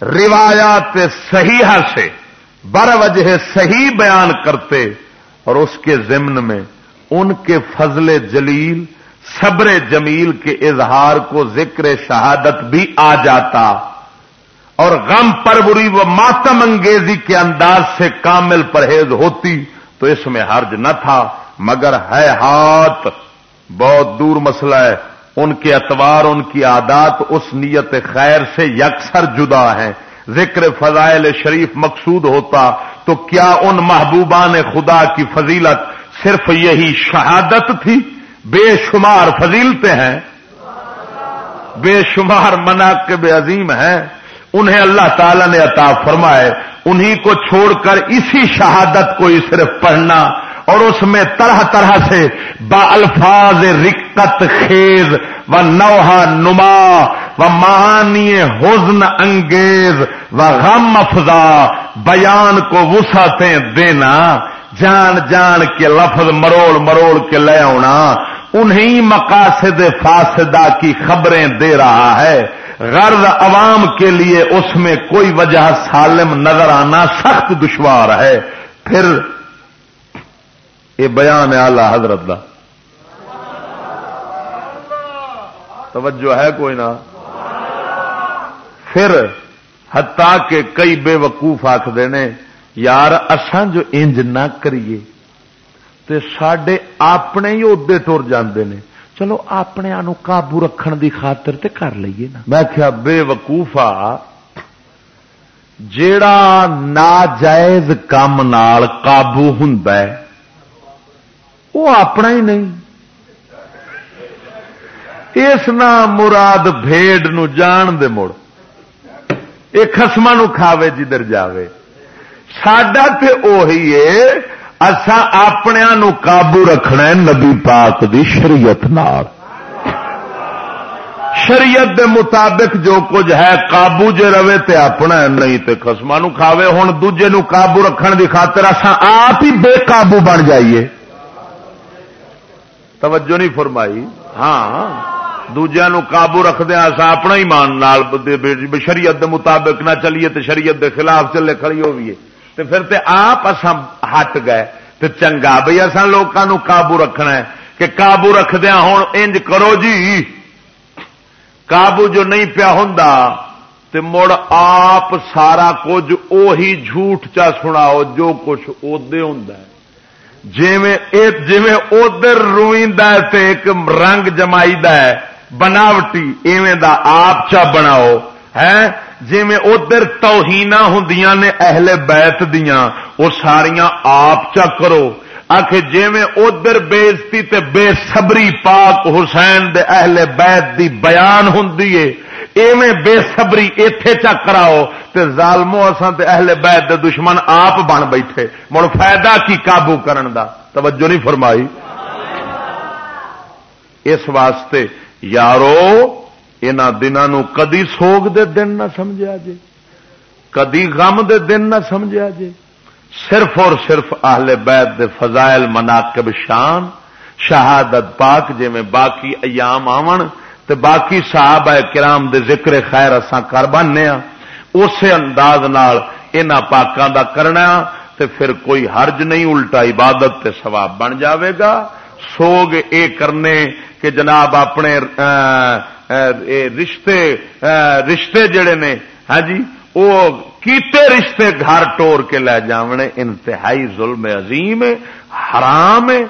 روایات صحیحہ سے بر وجہ صحیح بیان کرتے اور اس کے ضمن میں ان کے فضل جلیل صبر جمیل کے اظہار کو ذکر شہادت بھی آ جاتا اور غم پربری و ماتم انگیزی کے انداز سے کامل پرہیز ہوتی تو اس میں حرج نہ تھا، مگر ہے ہاتھ۔ بہت دور مسئلہ ہے۔ ان کے اتوار ان کی عادات اس نیت خیر سے یکسر جدا ہیں۔ ذکر فضائل شریف مقصود ہوتا تو کیا ان محبوبان خدا کی فضیلت صرف یہی شہادت تھی؟ بے شمار فضیلتے ہیں، بے شمار مناقب عظیم ہیں، انہیں اللہ تعالی نے عطا فرمائے، انہی کو چھوڑ کر اسی شہادت کو ہی صرف پڑھنا اور اس میں طرح طرح سے با الفاظ رکت خیز و نوحا نما و مہانی حزن انگیز و غم افزا بیان کو وسعتیں دینا، جان جان کے لفظ مروڑ مروڑ کے لے آنا انہیں مقاصد فاسدہ کی خبریں دے رہا ہے۔ غرض عوام کے لیے اس میں کوئی وجہ سالم نظر آنا سخت دشوار ہے۔ پھر یہ بیان ہے آلہ حضرت کا توجہ ہے کوئی نہ۔ پھر ہتا کہ کئی بے وقوف آخر نے، یار اسان جو انج نہ کریے تے سڈے اپنے ہی ادے تر جاندے نے۔ چلو اپنے قابو رکھن دی خاطر تے کر لیے نا۔ میں کیا بے وقوفا جیڑا ناجائز کام نال قابو ہوں وہ اپنا ہی نہیں۔ اس نا مراد بھیڑ نو جان دے مڑ۔ یہ خسما نو کھاوے جدھر جاوے۔ ساڈا تے اوہی ہے اسا اپنے نو قابو رکھنا ہے نبی پاک دی شریعت نال۔ شریعت دے مطابق جو کچھ ہے قابو جے روے تے اپنا ہے، نہیں تے خسما نو کھاوے ہوں دوجے نو قابو رکھن دی خاطر اسا آپ ہی بے قابو بن جائیے۔ توجہ نہیں فرمائی؟ ہاں دوجیا نو قابو رکھدیا ہاں، اصا اپنا ہی مان نال شریعت دے مطابق نہ چلیے تے شریعت دے خلاف چلے کھڑی ہوئیے۔ تے پھر تے آپ اسا ہٹ گئے تے چنگا بھائی اصا لوگوں قابو رکھنا ہے کہ قابو رکھدیا ہوں انج کرو جی۔ قابو جو نہیں پیا ہوں تے مڑ آپ سارا کچھ اوہی جھوٹ چا سناؤ جو کچھ ادے ہوں جی ادھر روئد ایک رنگ جمائی بناوٹی ایویں دا آپ چا بناؤ۔ ہے جی ادھر توہینا ہوں نے اہل بیت دیا وہ ساریا آپ چا کرو۔ آخ جی ادھر بےزتی تے بے صبری پاک حسین دے اہل بیت دی بیان ہوں ایویں بے صبری اتے چا کراؤ تے ظالمو اساں تے اہل بیت دے دشمن آپ بن بیٹھے۔ مڑ فائدہ کی قابو کرن دا؟ توجہ نہیں فرمائی۔ اس واسطے یارو ان دنوں کدی سوگ دے دن نہ سمجھا جے، کدی غم دے دن نہ سمجھا جے۔ صرف اور صرف اہل بیت دے فضائل مناقب شان، شہادت پاک جی میں باقی ایام آون تے باقی صحابہ کرام دے ذکر خیر اساں کر بننے ہاں۔ اسی انداز نال انہاں پاکاں دا کرنا تے پھر کوئی حرج نہیں، الٹا عبادت تے ثواب بن جاوے گا۔ سوگ اے کرنے کہ جناب اپنے رشتے رشتے جڑے نے ہاں جی وہ کیتے رشتے گھر ٹور کے لے جاونے، انتہائی ظلم عظیم حرام ہے،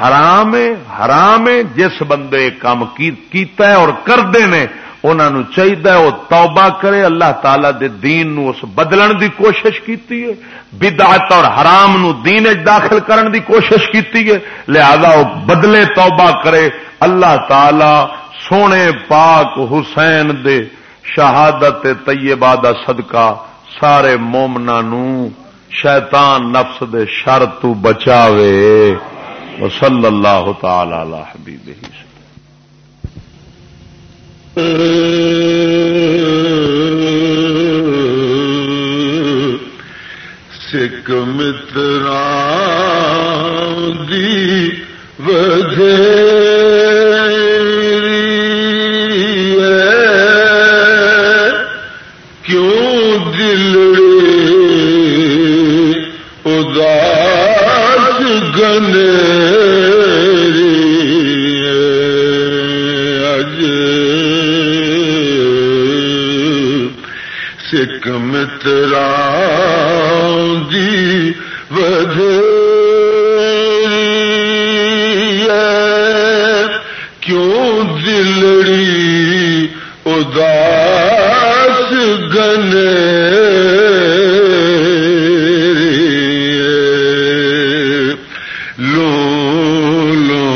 حرام حرام جس بندے کام کیتا ہے اور کرتے ہیں انہوں چاہیے وہ توبہ کرے، اللہ تعالی دے دین نو اس بدلن دی کوشش کیتی ہے، بدعت اور حرام نو دین داخل کرن دی کوشش کیتی ہے، لہذا وہ بدلے توبہ کرے، اللہ تعالی سونے پاک حسین دے شہادت طیبہ دا صدقہ سارے مومنا نو شیطان نفس دے شر تو بچاوے۔ وصلی اللہ تعالی علی حبیبہ۔ سکھ مترا دی وجہ مترا دی وجہ کیوں دلڑی اداس گنے لو لو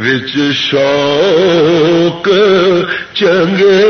وچ شوق چنگے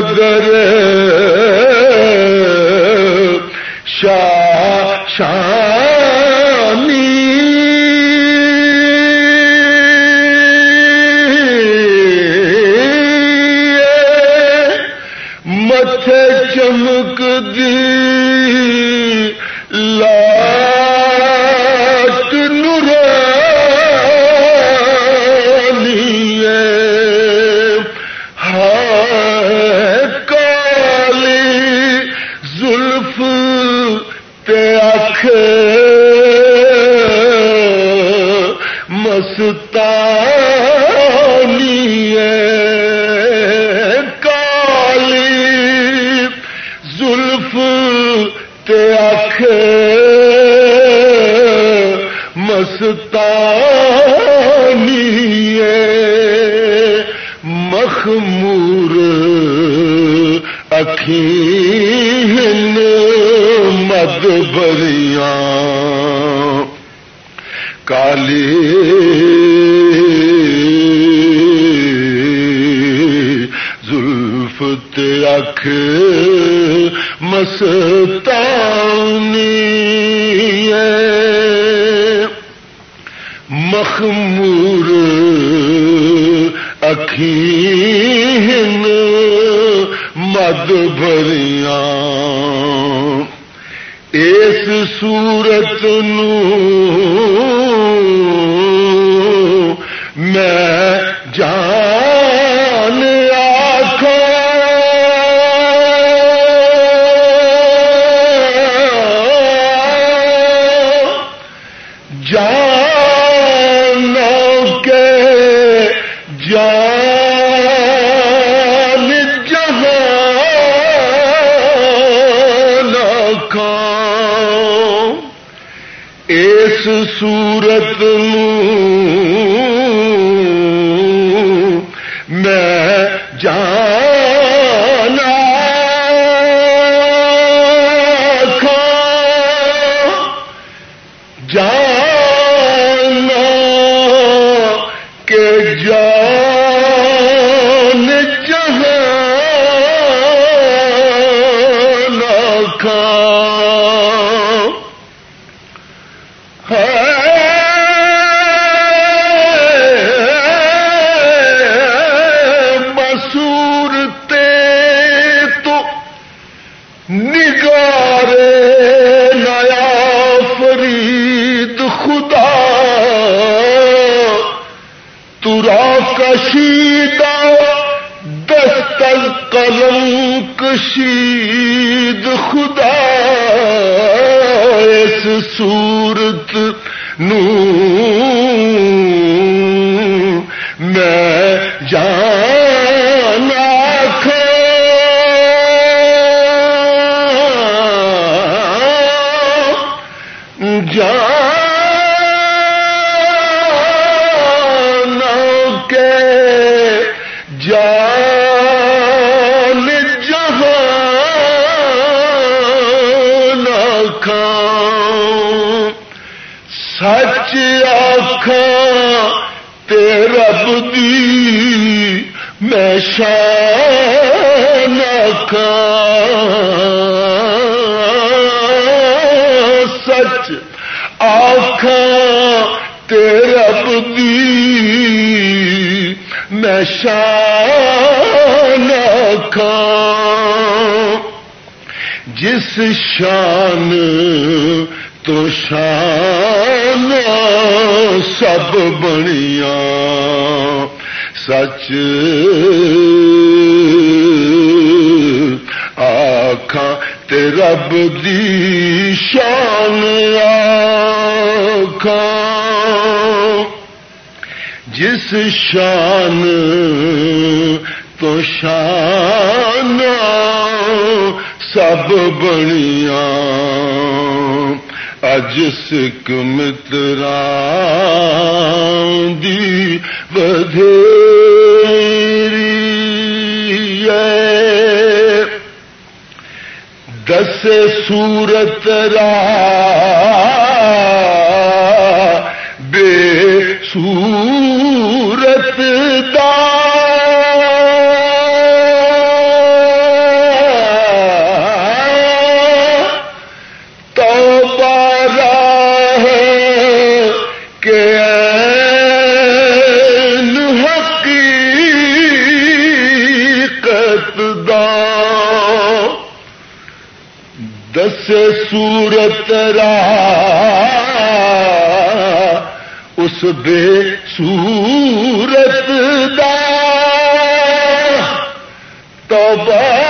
مگر شاہ شاہ صورت اس صورت نو اج سکھ متر دی بدھیری دس سورت را بے سور سورت رہا اس بے سورت دا۔ توبہ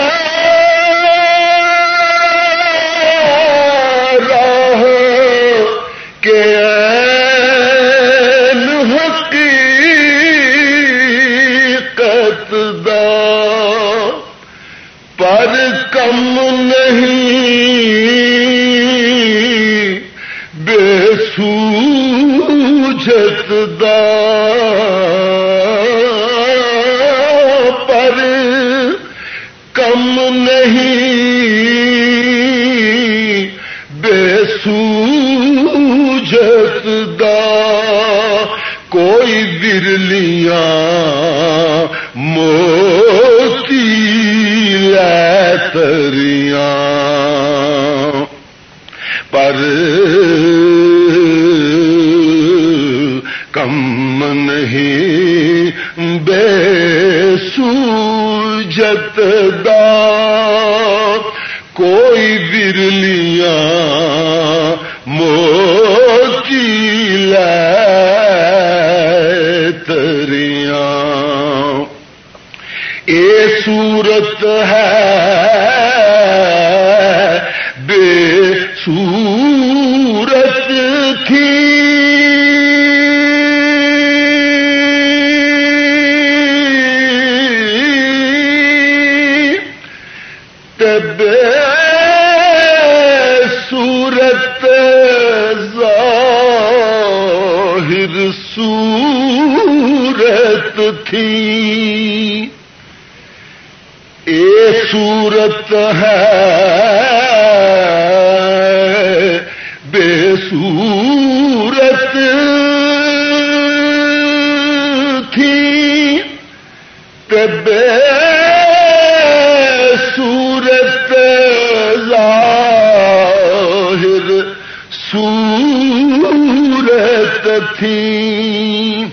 تھی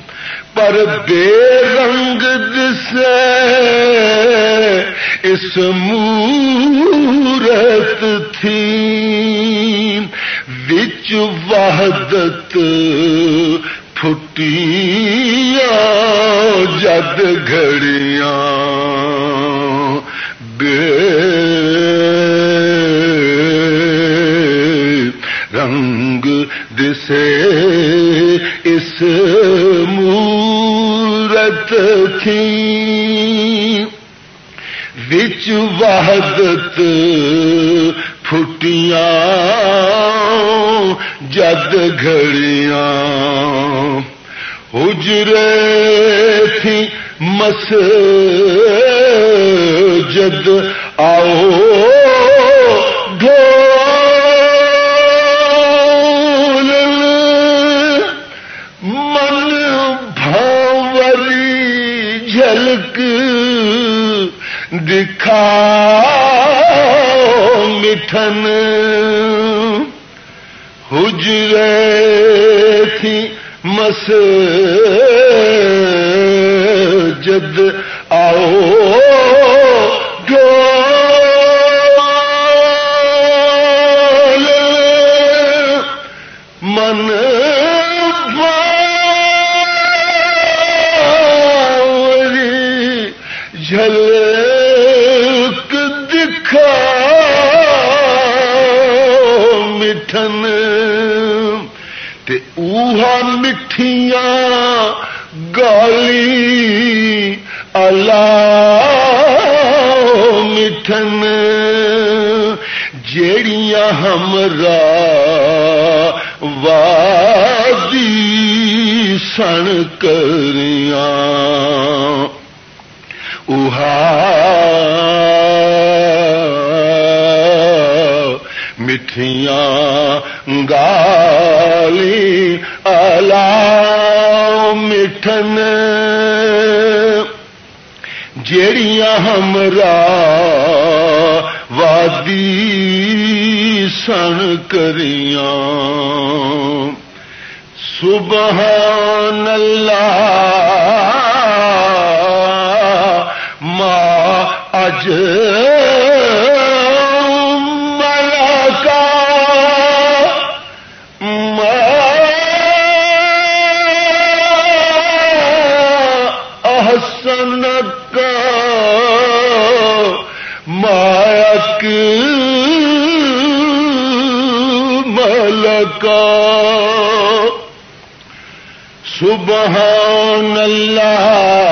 پر بے رنگ دس اس مورت تھی۔ وچ وحدت پھٹی جد گھڑی۔ وحدت تھی۔ وچ وحدت پھٹیاں جد گھڑیاں۔ حجرے تھی مس جد آؤ دکھا مٹھن حجرے تھی مس جد ذرا وادی سن کریاں۔ اہا مٹھیاں گالی الا مٹھن۔ جڑیاں ہمرا وادی سن کریاں۔ سبحان اللہ ماں اج سبحان اللہ